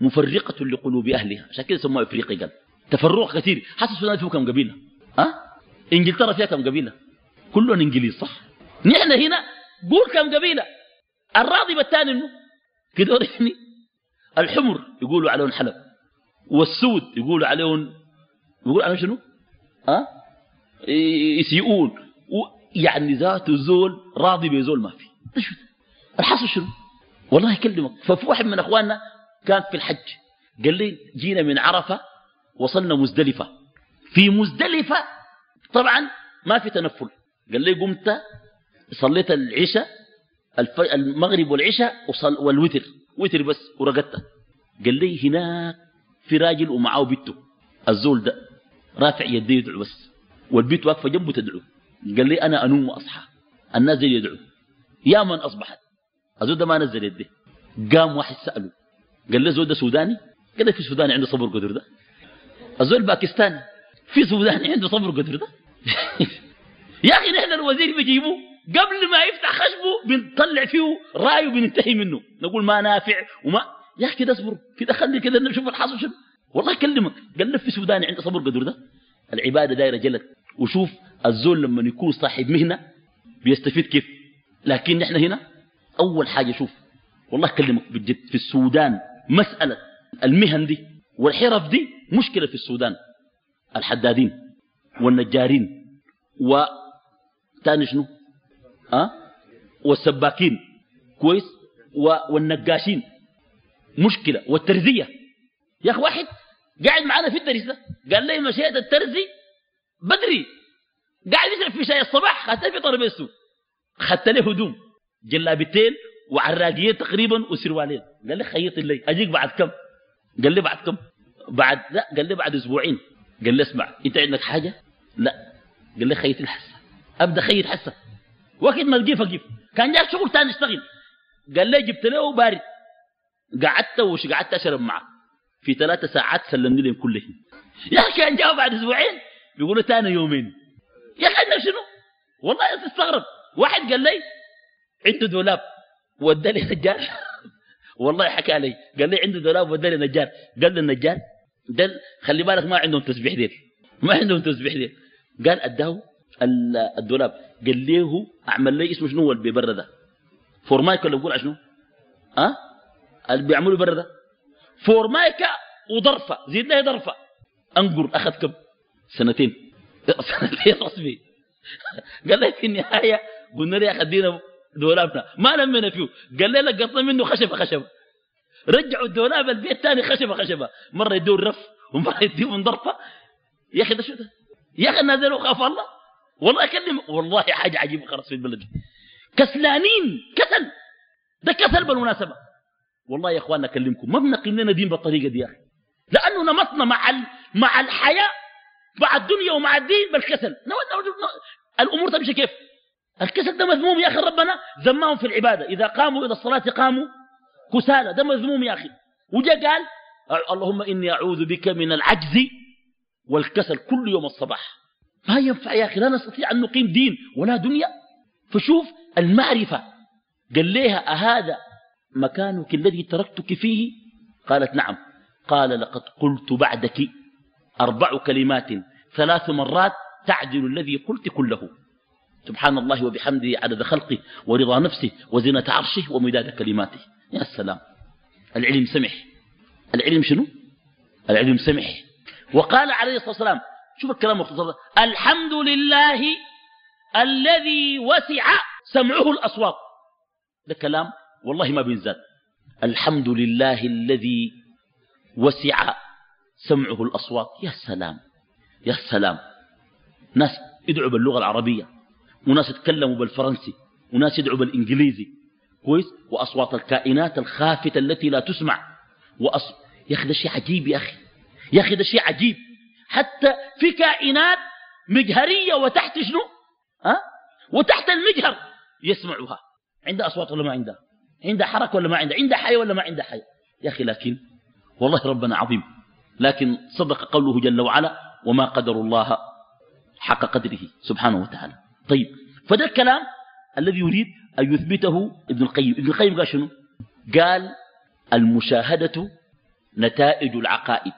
مفرقة لقلوب أهلها. عشان كده سموها إفريقيا قال. تفرق كثير. حتى السودان فيه كم قبيلة؟ أه؟ إنجلترا فيها كم قبيلة؟ كلهم إنجليز صح؟ نحن هنا قول كم قبيلة. الراضي الثاني إنه؟ كده يعني الحمر يقولوا عليهم حلب والسود يقولوا عليهم يقولوا عليهم شنو؟ أه؟ يسيئون. يعني ذات زول راضي بزول ما في. الحصل شنو؟ والله يكلمك ففي واحد من أخواننا كان في الحج. قال لي جينا من عرفة وصلنا مزدلفة. في مزدلفة طبعا ما في تنفل. قال لي قمت صليت العشاء المغرب والعشاء والوتر. وتر بس ورقدت قال لي هناك في راجل ومعاه بنته الزول ده رافع يديه يدعو بس. والبيت واقفة جنبه تدعو. قال لي أنا أنوم وأصحى. الناس دي يدعو. يا من أصبحت؟ الزول ده ما نزل يده. قام واحد سأله. قال له زول ده سوداني؟ كده في سوداني عنده صبر قدر ده. الزول باكستاني في سوداني عنده صبر قدر ده. [laughs] يا أخي نحن الوزير بيجيبوه. قبل ما يفتح خشبه بنطلع فيه راي وبننتهي منه. نقول ما نافع وما يا أخي كده اصبر. كده خلي كده نشوف الحاصل شنو. والله يكلمك قال في سوداني عنده صبر قدر ده. العبادة دايرة جلد وشوف الزول لما يكون صاحب مهنة بيستفيد كيف. لكن نحن هنا أول حاجة شوف. والله اكلمك بجد في السودان مسألة المهن دي والحرف دي مشكلة في السودان الحدادين والنجارين و تاني شنو؟ أه؟ والسباكين كويس؟ و... والنقاشين. مشكلة والترزية. يا أخي واحد قاعد معنا في الدرس قال لي مشيت الترزي بدري قاعد يشرب في شاي الصباح خدت في طربيسته خدت له هدوم جلابتين وعراقيين تقريبا وسروالين. قال لي خيط اللي أجيك بعد كم؟ قال لي بعد كم؟ بعد لا قال لي بعد أسبوعين. قال لي اسمع أنت عندك حاجة؟ لا. قال لي خيط الحسه أبدأ خيط حسه وقت ما القيف اقيف كان جاك شغل ثاني اشتغل قال لي جبت له بارد قعدت وش قعدت أشرب معه. في ثلاثة ساعات سلمني لهم كلهم. يا أخي كان جاء بعد أسبوعين. بيقولوا ثاني يومين. يا أخي عندك شنو؟ والله تستغرب. واحد قال لي عنده دولاب وداني نجار. [laughs] والله حكى لي قال لي عنده دولاب وداني نجار. قال لي النجار قال خلي بالك ما عندهم تسبيح ديل. ما عندهم تسبيح ديل. قال أداه الدولاب. قال له أعمل لي اسمه شنو اللي بيبرد ده؟ فورمايكا اللي بقول شنو؟ ها؟ أه؟ اللي بيعملوا برد ده؟ فورمايكا وضرفه زيد له ضرفه أنقر أخذ كم؟ سنتين. [laughs] سنتين رسمي. [laughs] قال لي في النهاية قلنا له يا أخي ادينا دولابنا. ما لمنا فيه. قال لي لقطنا منه خشبه خشبه رجعوا الدولاب البيت ثاني خشبة خشبة. مرة يدوا الرف ومره [laughs] يدوا ضرفه يا أخي ده شو ده؟ يا أخي الناس خاف الله؟ والله أكلم والله حاجة عجيبة خلاص في البلد. كسلانين كسل. ده كسل بالمناسبة. والله يا إخواننا أكلمكم. ما بنقيم لنا دين بالطريقة دي يا أخي. لأنه نمطنا مع. مع الحياة مع الدنيا ومع الدين بالكسل. الأمور تمشي كيف؟ الكسل ده مذموم يا أخي ربنا. ذمهم في العبادة. إذا قاموا إلى الصلاة قاموا. كسالى ده مذموم يا أخي. وجاء قال اللهم إني أعوذ بك من العجز والكسل كل يوم الصباح. ما ينفع يا أخي لا نستطيع أن نقيم دين ولا دنيا. فشوف المعرفة. قال لها أهذا مكانك الذي تركتك فيه؟ قالت نعم. قال لقد قلت بعدك أربع كلمات ثلاث مرات تعدل الذي قلت كله. سبحان الله وبحمده عدد خلقه ورضا نفسه وزنة عرشه ومداد كلماته. يا سلام. العلم سمح. العلم شنو؟ العلم سمح. وقال عليه الصلاة والسلام شوف الكلام مختصر الحمد لله الذي وسع سمعه الأصوات. ده كلام والله ما بينزاد الحمد لله الذي وسع سمعه الأصوات. يا سلام. يا سلام. ناس يدعوا باللغة العربية. وناس يتكلموا بالفرنسي وناس يدعوا بالإنجليزي. كويس؟ وأصوات الكائنات الخافتة التي لا تسمع. وأص... يا أخي ده شيء عجيب يا أخي. يا أخي ده شيء عجيب. حتى في كائنات مجهرية وتحت شنو؟ ها؟ وتحت المجهر يسمعها عندها أصوات ولا ما عندها؟ عندها حركة ولا ما عندها؟ عندها حي ولا ما عندها حي يا أخي لكن والله ربنا عظيم. لكن صدق قوله جل وعلا وما قدر الله حق قدره سبحانه وتعالى. طيب فده الكلام الذي يريد أن يثبته ابن القيم. ابن القيم قال شنو؟ قال المشاهدة نتائج العقائد.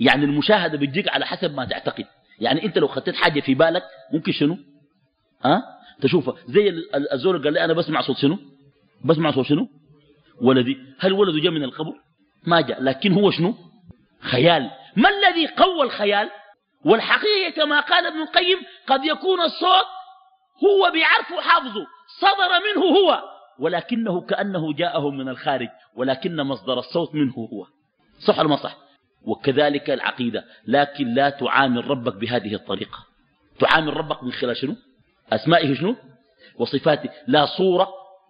يعني المشاهدة بتجيك على حسب ما تعتقد. يعني أنت لو خطيت حاجة في بالك ممكن شنو؟ أه؟ تشوفها. زي الزول قال لي أنا بسمع صوت شنو؟ بسمع صوت شنو؟ ولدي. هل ولده جاء من القبر؟ ما جاء. لكن هو شنو؟ خيال. ما الذي قوى الخيال؟ والحقيقة كما قال ابن القيم قد يكون الصوت هو بيعرفه حافظه صدر منه هو ولكنه كأنه جاءه من الخارج ولكن مصدر الصوت منه هو. صح ولا صح؟ وكذلك العقيدة لكن لا تعامل ربك بهذه الطريقة. تعامل ربك من خلال شنو؟ أسمائه شنو؟ وصفاته. لا صورة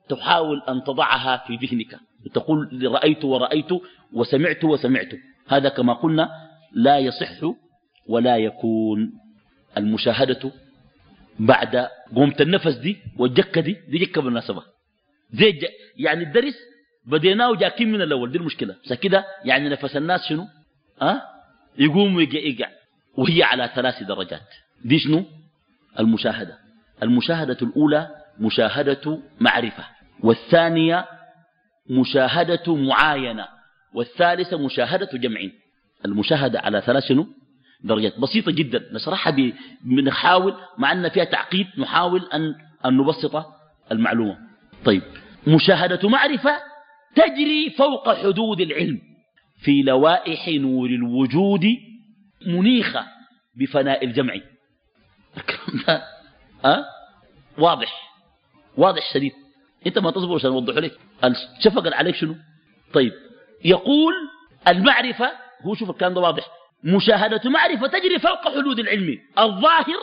تحاول أن تضعها في ذهنك. تقول رأيت ورأيت وسمعت وسمعت. هذا كما قلنا لا يصح ولا يكون. المشاهدة بعد قومة النفس دي والجكة دي دي جكة بالمناسبة. زي ج... يعني الدرس بديناه جاكين من الأول دي المشكلة. كده يعني نفس الناس شنو؟ أه؟ يقوم ويقع وهي على ثلاث درجات. دي شنو؟ المشاهدة. المشاهدة الأولى مشاهدة معرفة. والثانية مشاهدة معاينة. والثالثة مشاهدة جمع. المشاهدة على ثلاث شنو؟ درجات بسيطة جدا. نشرحها بنحاول مع أن فيها تعقيد نحاول أن, أن نبسط المعلومة. طيب. مشاهدة معرفة تجري فوق حدود العلم. في لوائح نور الوجود منيخة بفناء الجمع. الكلام ده؟ واضح. واضح شديد. أنت ما تصبر عشان أوضحه لك. شفق عليك شنو؟ طيب. يقول المعرفة هو شوف الكلام ده واضح. مشاهدة معرفة تجري فوق حدود العلم. الظاهر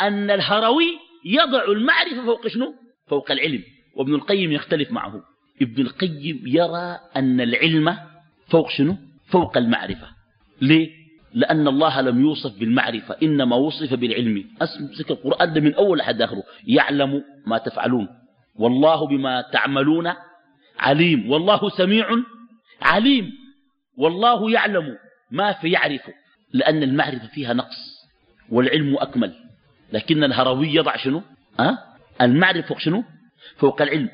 أن الهروي يضع المعرفة فوق شنو؟ فوق العلم. وابن القيم يختلف معه. ابن القيم يرى أن العلم فوق شنو؟ فوق المعرفة. ليه؟ لأن الله لم يوصف بالمعرفة إنما وصف بالعلم. أسمسك القرآن من أول لحد آخره. يعلم ما تفعلون. والله بما تعملون عليم. والله سميع عليم. والله يعلم ما في يعرف لأن المعرفة فيها نقص والعلم أكمل لكن الهروي يضع شنو؟ أه؟ المعرفة فوق شنو؟ فوق العلم.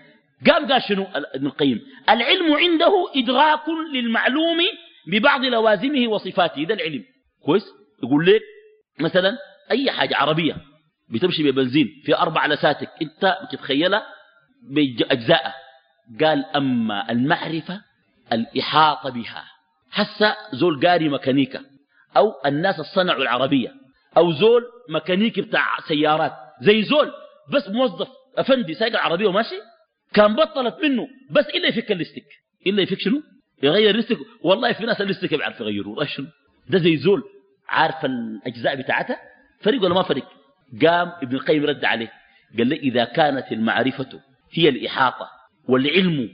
قام قال شنو ابن القيم؟ العلم عنده إدراك للمعلوم ببعض لوازمه وصفاته ده العلم. كويس؟ يقول لك مثلا أي حاجة عربية بتمشي ببنزين في أربع لساتك أنت بتتخيلها بأجزاء؟ قال أما المعرفة الإحاطة بها. حس زول قاري ميكانيكا أو الناس الصنعوا العربية أو زول ميكانيكي بتاع سيارات زي زول بس موظف أفندي سايق العربية وماشي كان بطلت منه بس إلا يفك الليستك إلا يفك شنو؟ يغير ليستك والله في ناس الليستك بيعرف يغيروه شنو؟ ده زي زول عارف الأجزاء بتاعتها فريق ولا ما فريق؟ قام ابن القيم رد عليه قال لي إذا كانت المعرفة هي الإحاطة والعلم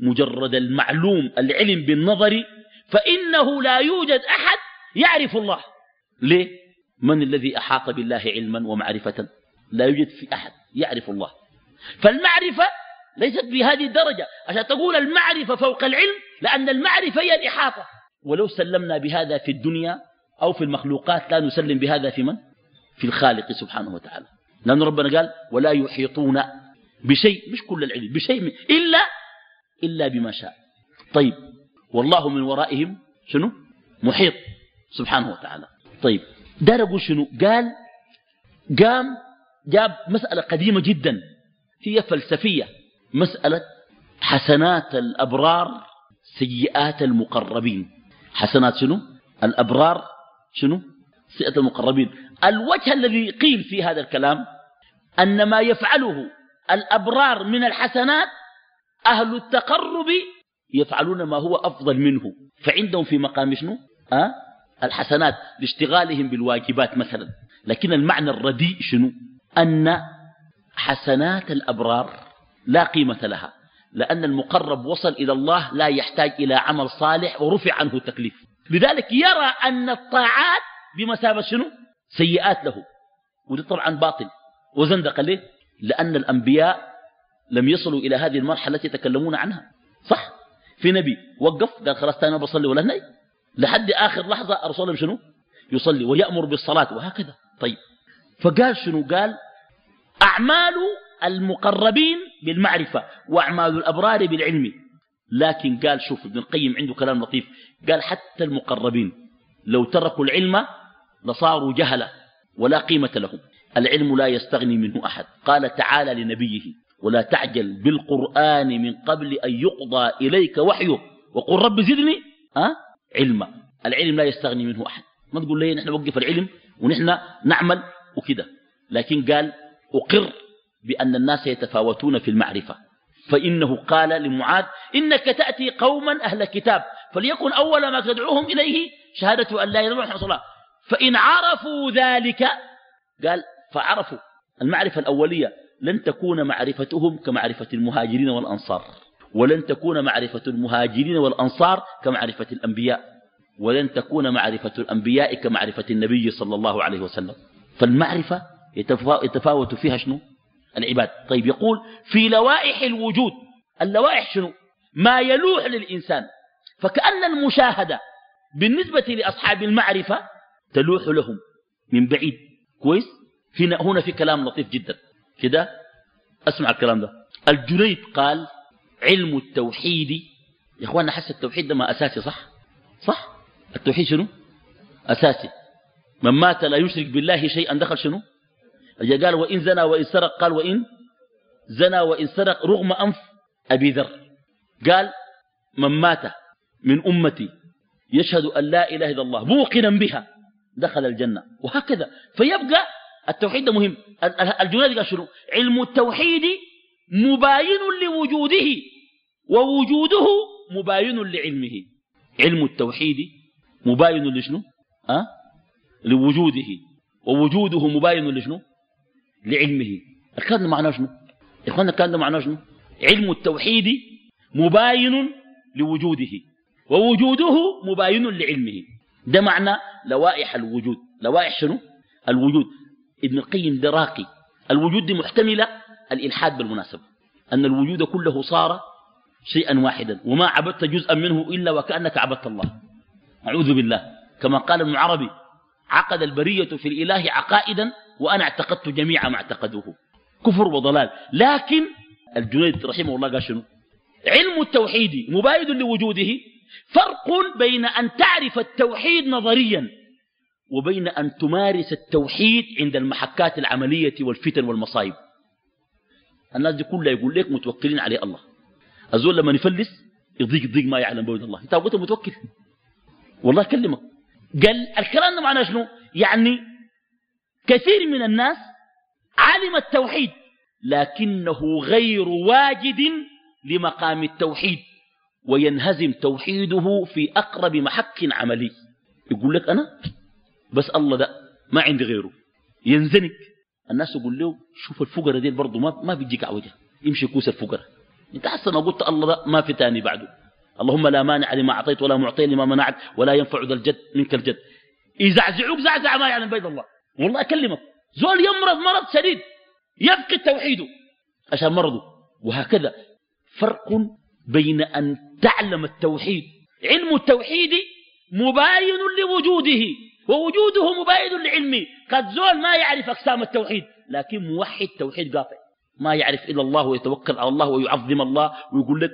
مجرد المعلوم العلم بالنظر فإنه لا يوجد أحد يعرف الله. ليه؟ من الذي أحاط بالله علما ومعرفة؟ لا يوجد في أحد يعرف الله. فالمعرفة ليست بهذه الدرجة. عشان تقول المعرفة فوق العلم؟ لأن المعرفة هي الإحاطة. ولو سلمنا بهذا في الدنيا أو في المخلوقات لا نسلم بهذا في من؟ في الخالق سبحانه وتعالى. لأن ربنا قال ولا يحيطون بشيء. مش كل العلم بشيء إلا إلا بما شاء. طيب والله من ورائهم شنو؟ محيط سبحانه وتعالى. طيب أقول شنو؟ قال قام جاب مسألة قديمة جدا هي فلسفية مسألة حسنات الأبرار سيئات المقربين. حسنات شنو؟ الأبرار شنو؟ سيئات المقربين. الوجه الذي قيل في هذا الكلام أن ما يفعله الأبرار من الحسنات أهل التقرب يفعلون ما هو أفضل منه. فعندهم في مقام شنو؟ أه؟ الحسنات لاشتغالهم بالواجبات مثلا. لكن المعنى الرديء شنو؟ أن حسنات الأبرار لا قيمة لها. لأن المقرب وصل إلى الله لا يحتاج إلى عمل صالح ورفع عنه التكليف لذلك يرى أن الطاعات بمثابة شنو؟ سيئات له. وده طبعا باطل. وزندق ليه؟ لأن الأنبياء لم يصلوا إلى هذه المرحلة التي يتكلمون عنها. صح؟ في نبي وقف قال خلاص أنا بصلي ولا ناي لحد آخر لحظة الرسول شنو؟ يصلي ويأمر بالصلاة وهكذا. طيب. فقال شنو؟ قال أعمال المقربين بالمعرفة وأعمال الأبرار بالعلم. لكن قال شوف ابن القيم عنده كلام لطيف. قال حتى المقربين لو تركوا العلم لصاروا جهلة ولا قيمة لهم. العلم لا يستغني منه أحد. قال تعالى لنبيه ولا تعجل بالقرآن من قبل أن يقضى إليك وحيه. وقل رب زدني أه؟ علما. العلم لا يستغني منه أحد. ما تقول لي نحن نوقف العلم ونحن نعمل وكذا. لكن قال أقر بأن الناس يتفاوتون في المعرفة. فإنه قال لمعاذ إنك تأتي قوما أهل كتاب فليكن أول ما تدعوهم إليه شهادة أن لا إله إلا الله. فإن عرفوا ذلك قال فعرفوا. المعرفة الأولية لن تكون معرفتهم كمعرفة المهاجرين والأنصار ولن تكون معرفة المهاجرين والأنصار كمعرفة الأنبياء ولن تكون معرفة الأنبياء كمعرفة النبي صلى الله عليه وسلم. فالمعرفة يتفاوت فيها شنو؟ العباد. طيب يقول في لوائح الوجود. اللوائح شنو؟ ما يلوح للإنسان. فكأن المشاهدة بالنسبة لأصحاب المعرفة تلوح لهم من بعيد. كويس؟ هنا هنا في كلام لطيف جدا. كده أسمع الكلام ده. الجنيد قال علم التوحيد. يا اخوانا حس التوحيد ده ما أساسي صح؟ صح. التوحيد شنو؟ أساسي. من مات لا يشرك بالله شيئا دخل شنو؟ قال وإن زنى وإن سرق قال وإن زنى وإن سرق رغم أنف أبي ذر. قال من مات من أمتي يشهد أن لا إله إلا الله موقنا بها دخل الجنة. وهكذا. فيبقى التوحيد ده مهم. الجنيد قال شنو علم التوحيد مباين لوجوده ووجوده مباين لعلمه. علم التوحيد مباين لشنو؟ أه؟ لوجوده. ووجوده مباين لشنو؟ لعلمه. ده معناه شنو؟ يا اخوانا ده معناه شنو؟ علم التوحيد مباين لوجوده ووجوده مباين لعلمه. ده معنى لوائح الوجود. لوائح شنو؟ الوجود. ابن القيم ده راقي الوجود دي محتملة الإلحاد بالمناسبة أن الوجود كله صار شيئا واحدا وما عبدت جزءا منه إلا وكأنك عبدت الله. أعوذ بالله. كما قال ابن عربي عقد البرية في الإله عقائدا وأنا اعتقدت جميع ما اعتقدوه. كفر وضلال. لكن الجنيد رحمه الله قال شنو؟ علم التوحيد مبايد لوجوده. فرق بين أن تعرف التوحيد نظريا وبين أن تمارس التوحيد عند المحكات العملية والفتن والمصايب. الناس دي كلها يقول لك متوكلين عليه الله. الزول لما يفلس يضيق ضيق ما يعلم بوجه الله. انت قلت متوكل. والله كلمك قال الكلام ده معناه شنو؟ يعني كثير من الناس علم التوحيد لكنه غير واجد لمقام التوحيد وينهزم توحيده في أقرب محك عملي. يقول لك أنا بس الله ده ما عندي غيره. ينزنك. الناس يقول له شوف الفقراء دي برضه ما ما بيجيك عوجة. يمشي كوس الفقراء. انت حسنا قلت الله ده ما في تاني بعده. اللهم لا مانع لما أعطيت ولا معطي لما منعت ولا ينفع ذا الجد منك الجد. يزعزعوك زعزع ما يعلم بيد الله. والله أكلمك. زول يمرض مرض شديد. يفقد توحيده. عشان مرضه. وهكذا. فرق بين أن تعلم التوحيد. علم التوحيد مباين لوجوده. ووجوده مباين لعلمه قد زول ما يعرف أقسام التوحيد لكن موحد توحيد قاطع. ما يعرف إلا الله ويتوكل على الله ويعظم الله ويقول لك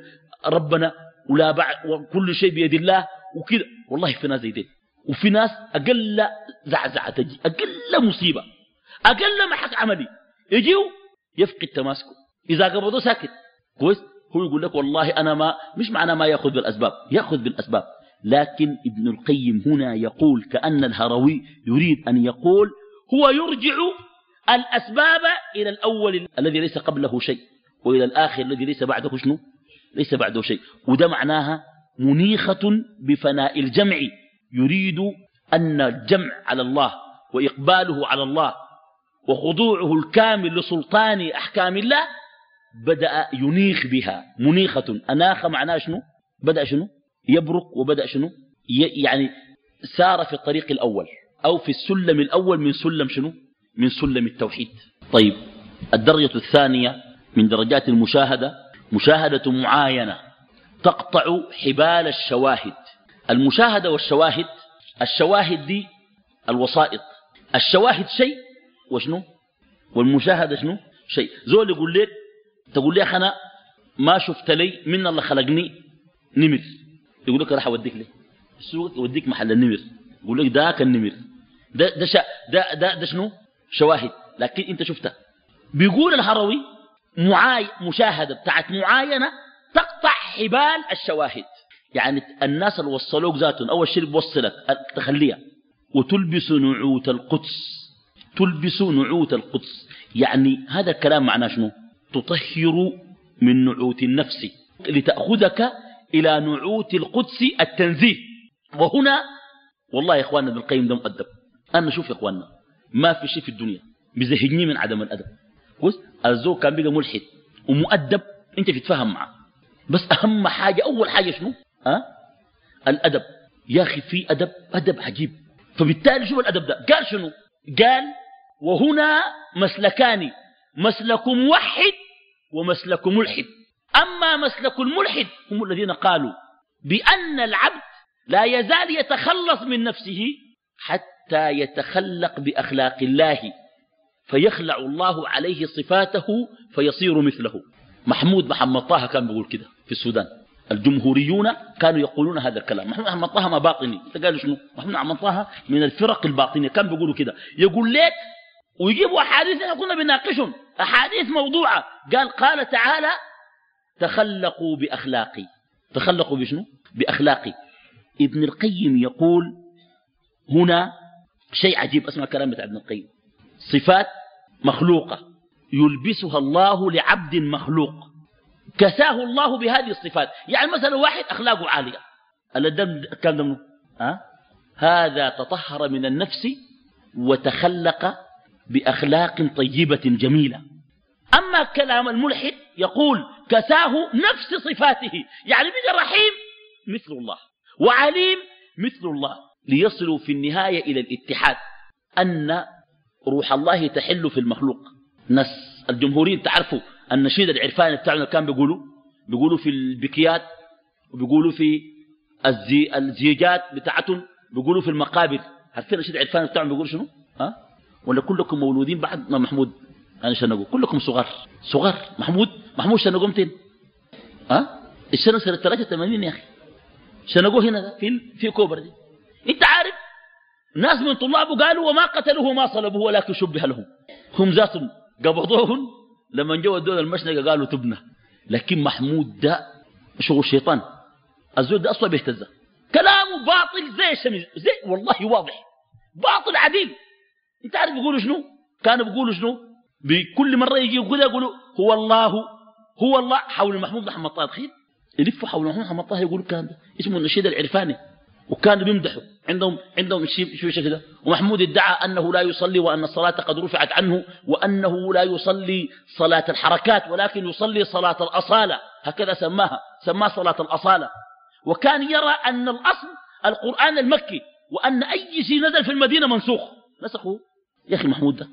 ربنا ولا بعد وكل شيء بيد الله وكذا. والله في ناس زي دي. وفي ناس أقل زعزعة تجي أقل مصيبة أقل محك عملي. يجيو يفقد تماسكه. إذا قبضوه ساكت. كويس. هو يقول لك والله أنا ما مش معنى ما يأخذ بالأسباب. يأخذ بالأسباب. لكن ابن القيم هنا يقول كأن الهروي يريد أن يقول هو يرجع الأسباب إلى الأول الذي ليس قبله شيء وإلى الآخر الذي ليس بعده شنو؟ ليس بعده شيء. وده معناها منيخة بفناء الجمع. يريد أن الجمع على الله وإقباله على الله وخضوعه الكامل لسلطان أحكام الله بدأ ينيخ بها. منيخة أناخ معناه شنو؟ بدأ شنو؟ يبرق وبدأ شنو؟ يعني سار في الطريق الأول أو في السلم الأول من سلم شنو؟ من سلم التوحيد. طيب الدرجة الثانية من درجات المشاهدة مشاهدة معاينة تقطع حبال الشواهد. المشاهدة والشواهد الشواهد دي الوسائط. الشواهد شيء وشنو؟ والمشاهدة شنو؟ شيء. زول يقول لك تقول لي أنا ما شفت لي من الله خلقني نمر يقول لك راح أوديك ليه؟ السوق يوديك محل النمر. يقول لك ذاك النمر ده ده, شا ده, ده, ده شنو؟ شواهد. لكن أنت شفتها. بيقول الهروي معاي مشاهدة بتاعت معاينة تقطع حبال الشواهد. يعني الناس اللي وصلوك ذاتهم أول شيء بوصلك تخليها. وتلبس نعوت القدس. تلبس نعوت القدس. يعني هذا الكلام معناه شنو؟ تطهر من نعوت النفس. لتأخذك إلى نعوت القدس التنزيه. وهنا والله يا إخواننا ابن القيم ده مؤدب. أنا شوف يا إخواننا ما في شيء في الدنيا بزهجني من عدم الأدب. كويس؟ الزوج كان بقى ملحد ومؤدب أنت تتفهم معه بس أهم حاجة أول حاجة شنو؟ أه؟ الأدب. يا أخي في أدب أدب عجيب. فبالتالي شوف الأدب ده. قال شنو؟ قال وهنا مسلكان مسلك موحد ومسلك ملحد. أما مسلك الملحد هم الذين قالوا بأن العبد لا يزال يتخلص من نفسه حتى يتخلق بأخلاق الله فيخلع الله عليه صفاته فيصير مثله. محمود محمد طه كان بيقول كده في السودان. الجمهوريون كانوا يقولون هذا الكلام. محمود محمد طه ما باطني. انت قال شنو؟ محمود محمد طه من الفرق الباطنية. كان بيقولوا كده. يقول لك ويجيبوا أحاديث كنا بناقشهم أحاديث موضوعة. قال قال تعالى تخلقوا بأخلاقي. تخلقوا بشنو؟ بأخلاقي. ابن القيم يقول هنا شيء عجيب اسمع كلام بتاع ابن القيم. صفات مخلوقة. يلبسها الله لعبد مخلوق. كساه الله بهذه الصفات. يعني مثلا واحد أخلاقه عالية. الدم كان دمه؟ هذا تطهر من النفس وتخلق بأخلاق طيبة جميلة. أما كلام الملحد يقول كساه نفس صفاته يعني بقى رحيم مثل الله وعليم مثل الله ليصلوا في النهاية إلى الاتحاد أن روح الله تحل في المخلوق. ناس الجمهوريين تعرفوا النشيد العرفاني بتاعنا كان بيقولوا بيقولوا في البكيات وبيقولوا في الزي الزيجات بتاعتهم بيقولوا في المقابر. عارفين النشيد العرفاني بتاعهم بيقولوا شنو؟ ها؟ ولا كلكم مولودين بعد ما محمود؟ أنا شنقوا كلكم صغار. صغار. محمود. محمود شنقوا متين ها؟ السنة سنة 83 يا أخي. شنقوه هنا؟ في في كوبر دي. أنت عارف؟ ناس من طلابه قالوا وما قتلوه ما صلبوه ولكن شبه لهم. هم ذاتهم قبضوهم لما جو الدول المشنقة قالوا تبنى. لكن محمود ده شغل الشيطان الزول ده أصلا بيهتزه كلامه باطل زي الشمس زي والله واضح. باطل عديل. أنت عارف بيقولوا شنو؟ كانوا بيقولوا شنو؟ بكل مرة يجي كده يقولوا هو الله هو الله. حول محمود محمد طه تخيل يلفوا حول محمود محمد طه يقولوا كان اسمه النشيد العرفاني. وكانوا بيمدحوا. عندهم عندهم شيء كده؟ ومحمود ادعى أنه لا يصلي وأن الصلاة قد رفعت عنه وأنه لا يصلي صلاة الحركات ولكن يصلي صلاة الأصالة. هكذا سماها سماها صلاة الأصالة. وكان يرى أن الأصل القرآن المكي وأن أي شيء نزل في المدينة منسوخ. نسخه. يا أخي محمود ده.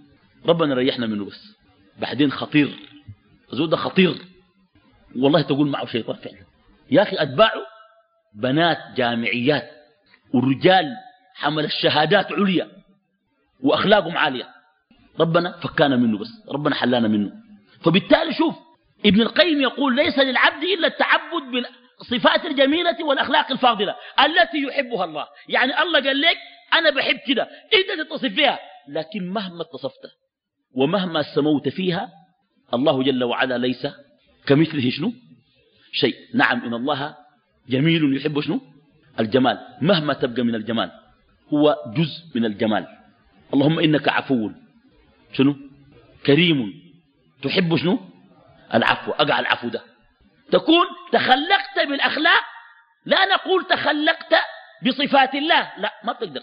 ربنا ريحنا منه بس. بعدين خطير. الزول ده خطير. والله تقول معه شيطان فعلا. يا أخي أتباعه بنات جامعيات. والرجال حمل الشهادات عليا. وأخلاقهم عالية. ربنا فكانا منه بس. ربنا حلانا منه. فبالتالي شوف ابن القيم يقول ليس للعبد إلا التعبد بالصفات الجميلة والأخلاق الفاضلة التي يحبها الله. يعني الله قال لك أنا بحب كده. إنت تتصف بها. لكن مهما اتصفت ومهما سموت فيها الله جل وعلا ليس كمثله شنو؟ شيء. نعم إن الله جميل يحب شنو؟ الجمال. مهما تبقى من الجمال. هو جزء من الجمال. اللهم إنك عفو. شنو؟ كريم. تحب شنو؟ العفو. أقع العفو ده. تكون تخلقت بالأخلاق. لا نقول تخلقت بصفات الله. لا ما تقدر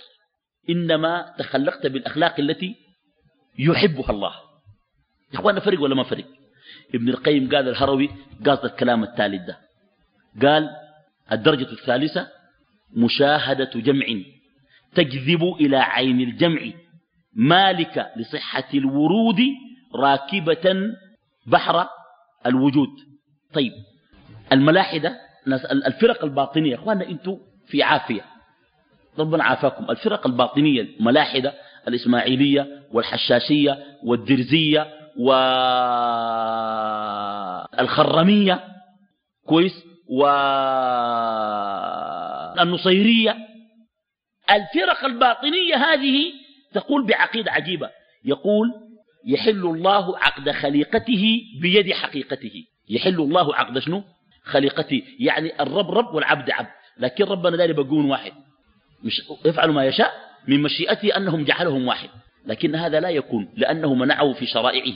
إنما تخلقت بالأخلاق التي يحبها الله. يا إخوانا فرق ولا ما فرق؟ ابن القيم قال الهروي قاصد الكلام الثالث ده. قال الدرجة الثالثة مشاهدة جمع تجذب إلى عين الجمع مالك لصحة الورود راكبة بحر الوجود. طيب الملاحدة الفرق الباطنية اخوانا أنتم في عافية. ربنا عافاكم. الفرق الباطنية الملاحدة الإسماعيلية والحشاشية والدرزية والخرمية كويس؟ والنصيرية الفرق الباطنية هذه تقول بعقيدة عجيبة. يقول يحل الله عقد خليقته بيد حقيقته. يحل الله عقد شنو؟ خليقته. يعني الرب رب والعبد عبد. لكن ربنا داري بقون واحد. مش يفعل ما يشاء. من مشيئته أنهم جعلهم واحد لكن هذا لا يكون لأنه منعه في شرائعه.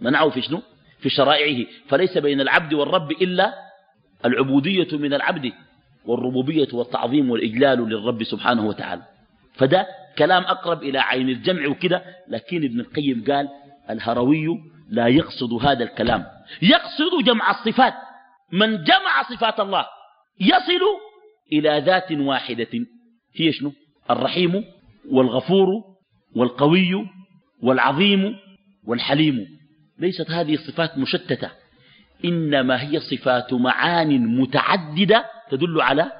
منعه في شنو؟ في شرائعه. فليس بين العبد والرب إلا العبودية من العبد والربوبية والتعظيم والإجلال للرب سبحانه وتعالى. فده كلام أقرب إلى عين الجمع وكده لكن ابن القيم قال الهروي لا يقصد هذا الكلام. يقصد جمع الصفات. من جمع صفات الله يصل إلى ذات واحدة هي شنو؟ الرحيم والغفور والقوي والعظيم والحليم. ليست هذه الصفات مشتتة إنما هي صفات معان متعددة تدل على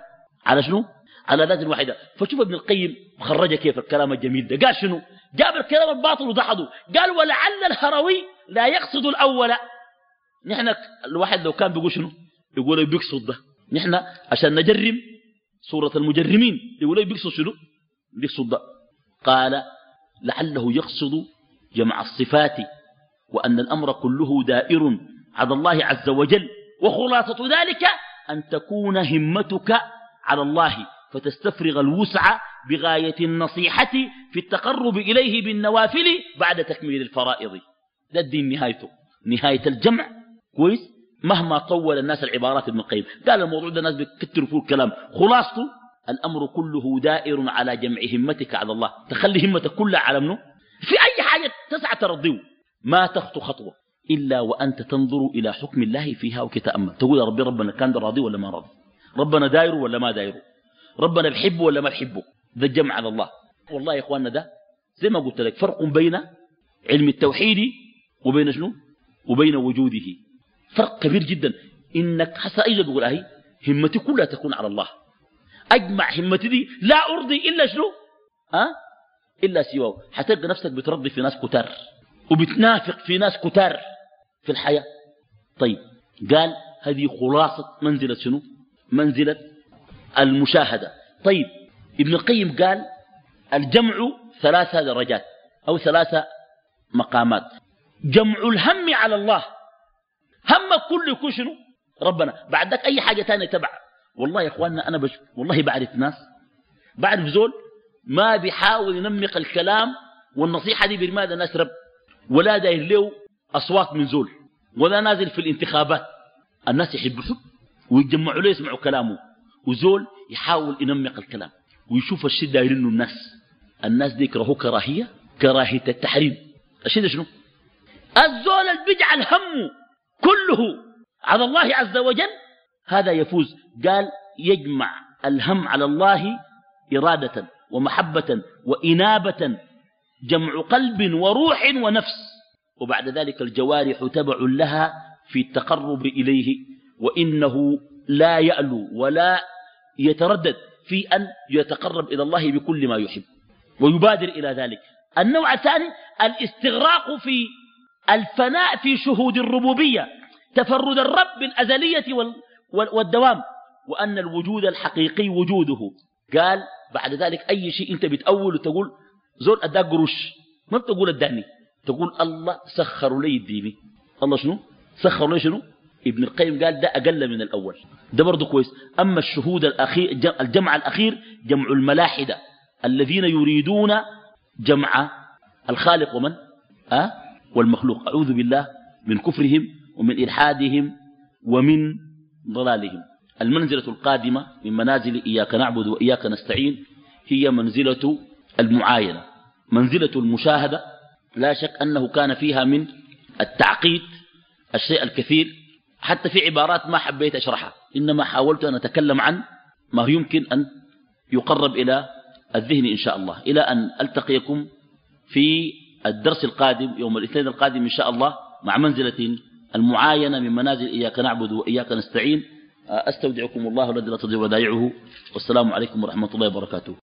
على شنو؟ على ذات واحدة. فشوف ابن القيم خرج كيف الكلام الجميل ده. قال شنو؟ جاب الكلام الباطل وضحضه. قال ولعل الهروي لا يقصد الأول. نحن الواحد لو كان بيقول شنو؟ يقول بيقصد ده. نحن عشان نجرم صورة المجرمين يقول بيقصد شنو؟ ده قال لعله يقصد جمع الصفات وأن الأمر كله دائر على الله عز وجل وخلاصة ذلك أن تكون همتك على الله فتستفرغ الوسع بغاية النصيحة في التقرب إليه بالنوافل بعد تكميل الفرائض. ده الدين نهايته. نهاية الجمع. كويس؟ مهما طول الناس العبارات ابن القيم. قال الموضوع ده الناس بيكتروا فيه الكلام. خلاصته الأمر كله دائر على جمع همتك على الله. تخلي همتك كلها على منه في أي حاجة تسعى ترضيه. ما تخطو خطوة إلا وأنت تنظر إلى حكم الله فيها وكتأمل تقول يا ربي ربنا كان راضي ولا ما راضي؟ ربنا داير ولا ما داير؟ ربنا بحبه ولا ما بحبه ده الجمع على الله. والله يا إخواننا ده زي ما قلت لك فرق بين علم التوحيد وبين شنو؟ وبين وجوده. فرق كبير جدا. إنك أيضا تقول أهي همتي كلها تكون على الله. أجمع همتي دي لا أرضي إلا شنو؟ أه؟ إلا سواه حتلقى نفسك بترضي في ناس كتار وبتنافق في ناس كتار في الحياة. طيب قال هذه خلاصة منزلة شنو؟ منزلة المشاهدة. طيب ابن القيم قال الجمع ثلاثة درجات أو ثلاثة مقامات. جمع الهم على الله. هم كل يكون شنو؟ ربنا. بعد ذلك أي حاجة ثانية تبع. والله يا إخواننا أنا بش والله بعرف ناس بعرف زول ما بيحاول ينمق الكلام والنصيحة دي برماد الناس رب ولا داير له أصوات من زول ولا نازل في الانتخابات. الناس يحبوا حب ويتجمعوا له يسمعوا كلامه وزول يحاول ينمق الكلام ويشوف الشيء دايرينه الناس. الناس دي يكرهوا كراهية كراهية التحريم. الشيء ده شنو؟ الزول اللي بيجعل همه كله على الله عز وجل هذا يفوز قال يجمع الهم على الله إرادة ومحبة وإنابة جمع قلب وروح ونفس. وبعد ذلك الجوارح تبع لها في التقرب إليه وإنه لا يألو ولا يتردد في أن يتقرب إلى الله بكل ما يحب ويبادر إلى ذلك. النوع الثاني الاستغراق في الفناء في شهود الربوبية تفرد الرب بالأزلية والدوام. وأن الوجود الحقيقي وجوده. قال بعد ذلك أي شيء أنت بتأول وتقول زول أداك قروش. ما بتقول أداني. تقول الله سخر لي الديني الله شنو؟ سخر لي شنو؟ ابن القيم قال ده أقل من الأول. ده برضه كويس. أما الشهود الأخير الجمع الأخير جمع الملاحدة. الذين يريدون جمع الخالق ومن؟ أه؟ والمخلوق. أعوذ بالله من كفرهم ومن إلحادهم ومن ضلالهم. المنزلة القادمة من منازل إياك نعبد وإياك نستعين هي منزلة المعاينة منزلة المشاهدة. لا شك أنه كان فيها من التعقيد الشيء الكثير. حتى في عبارات ما حبيت أشرحها إنما حاولت أن أتكلم عن ما يمكن أن يقرب إلى الذهن إن شاء الله إلى أن ألتقيكم في الدرس القادم يوم الاثنين القادم إن شاء الله مع منزلة المعاينة من منازل إياك نعبد وإياك نستعين. أستودعكم الله الذي لا تضيع ودائعه. والسلام عليكم ورحمة الله وبركاته.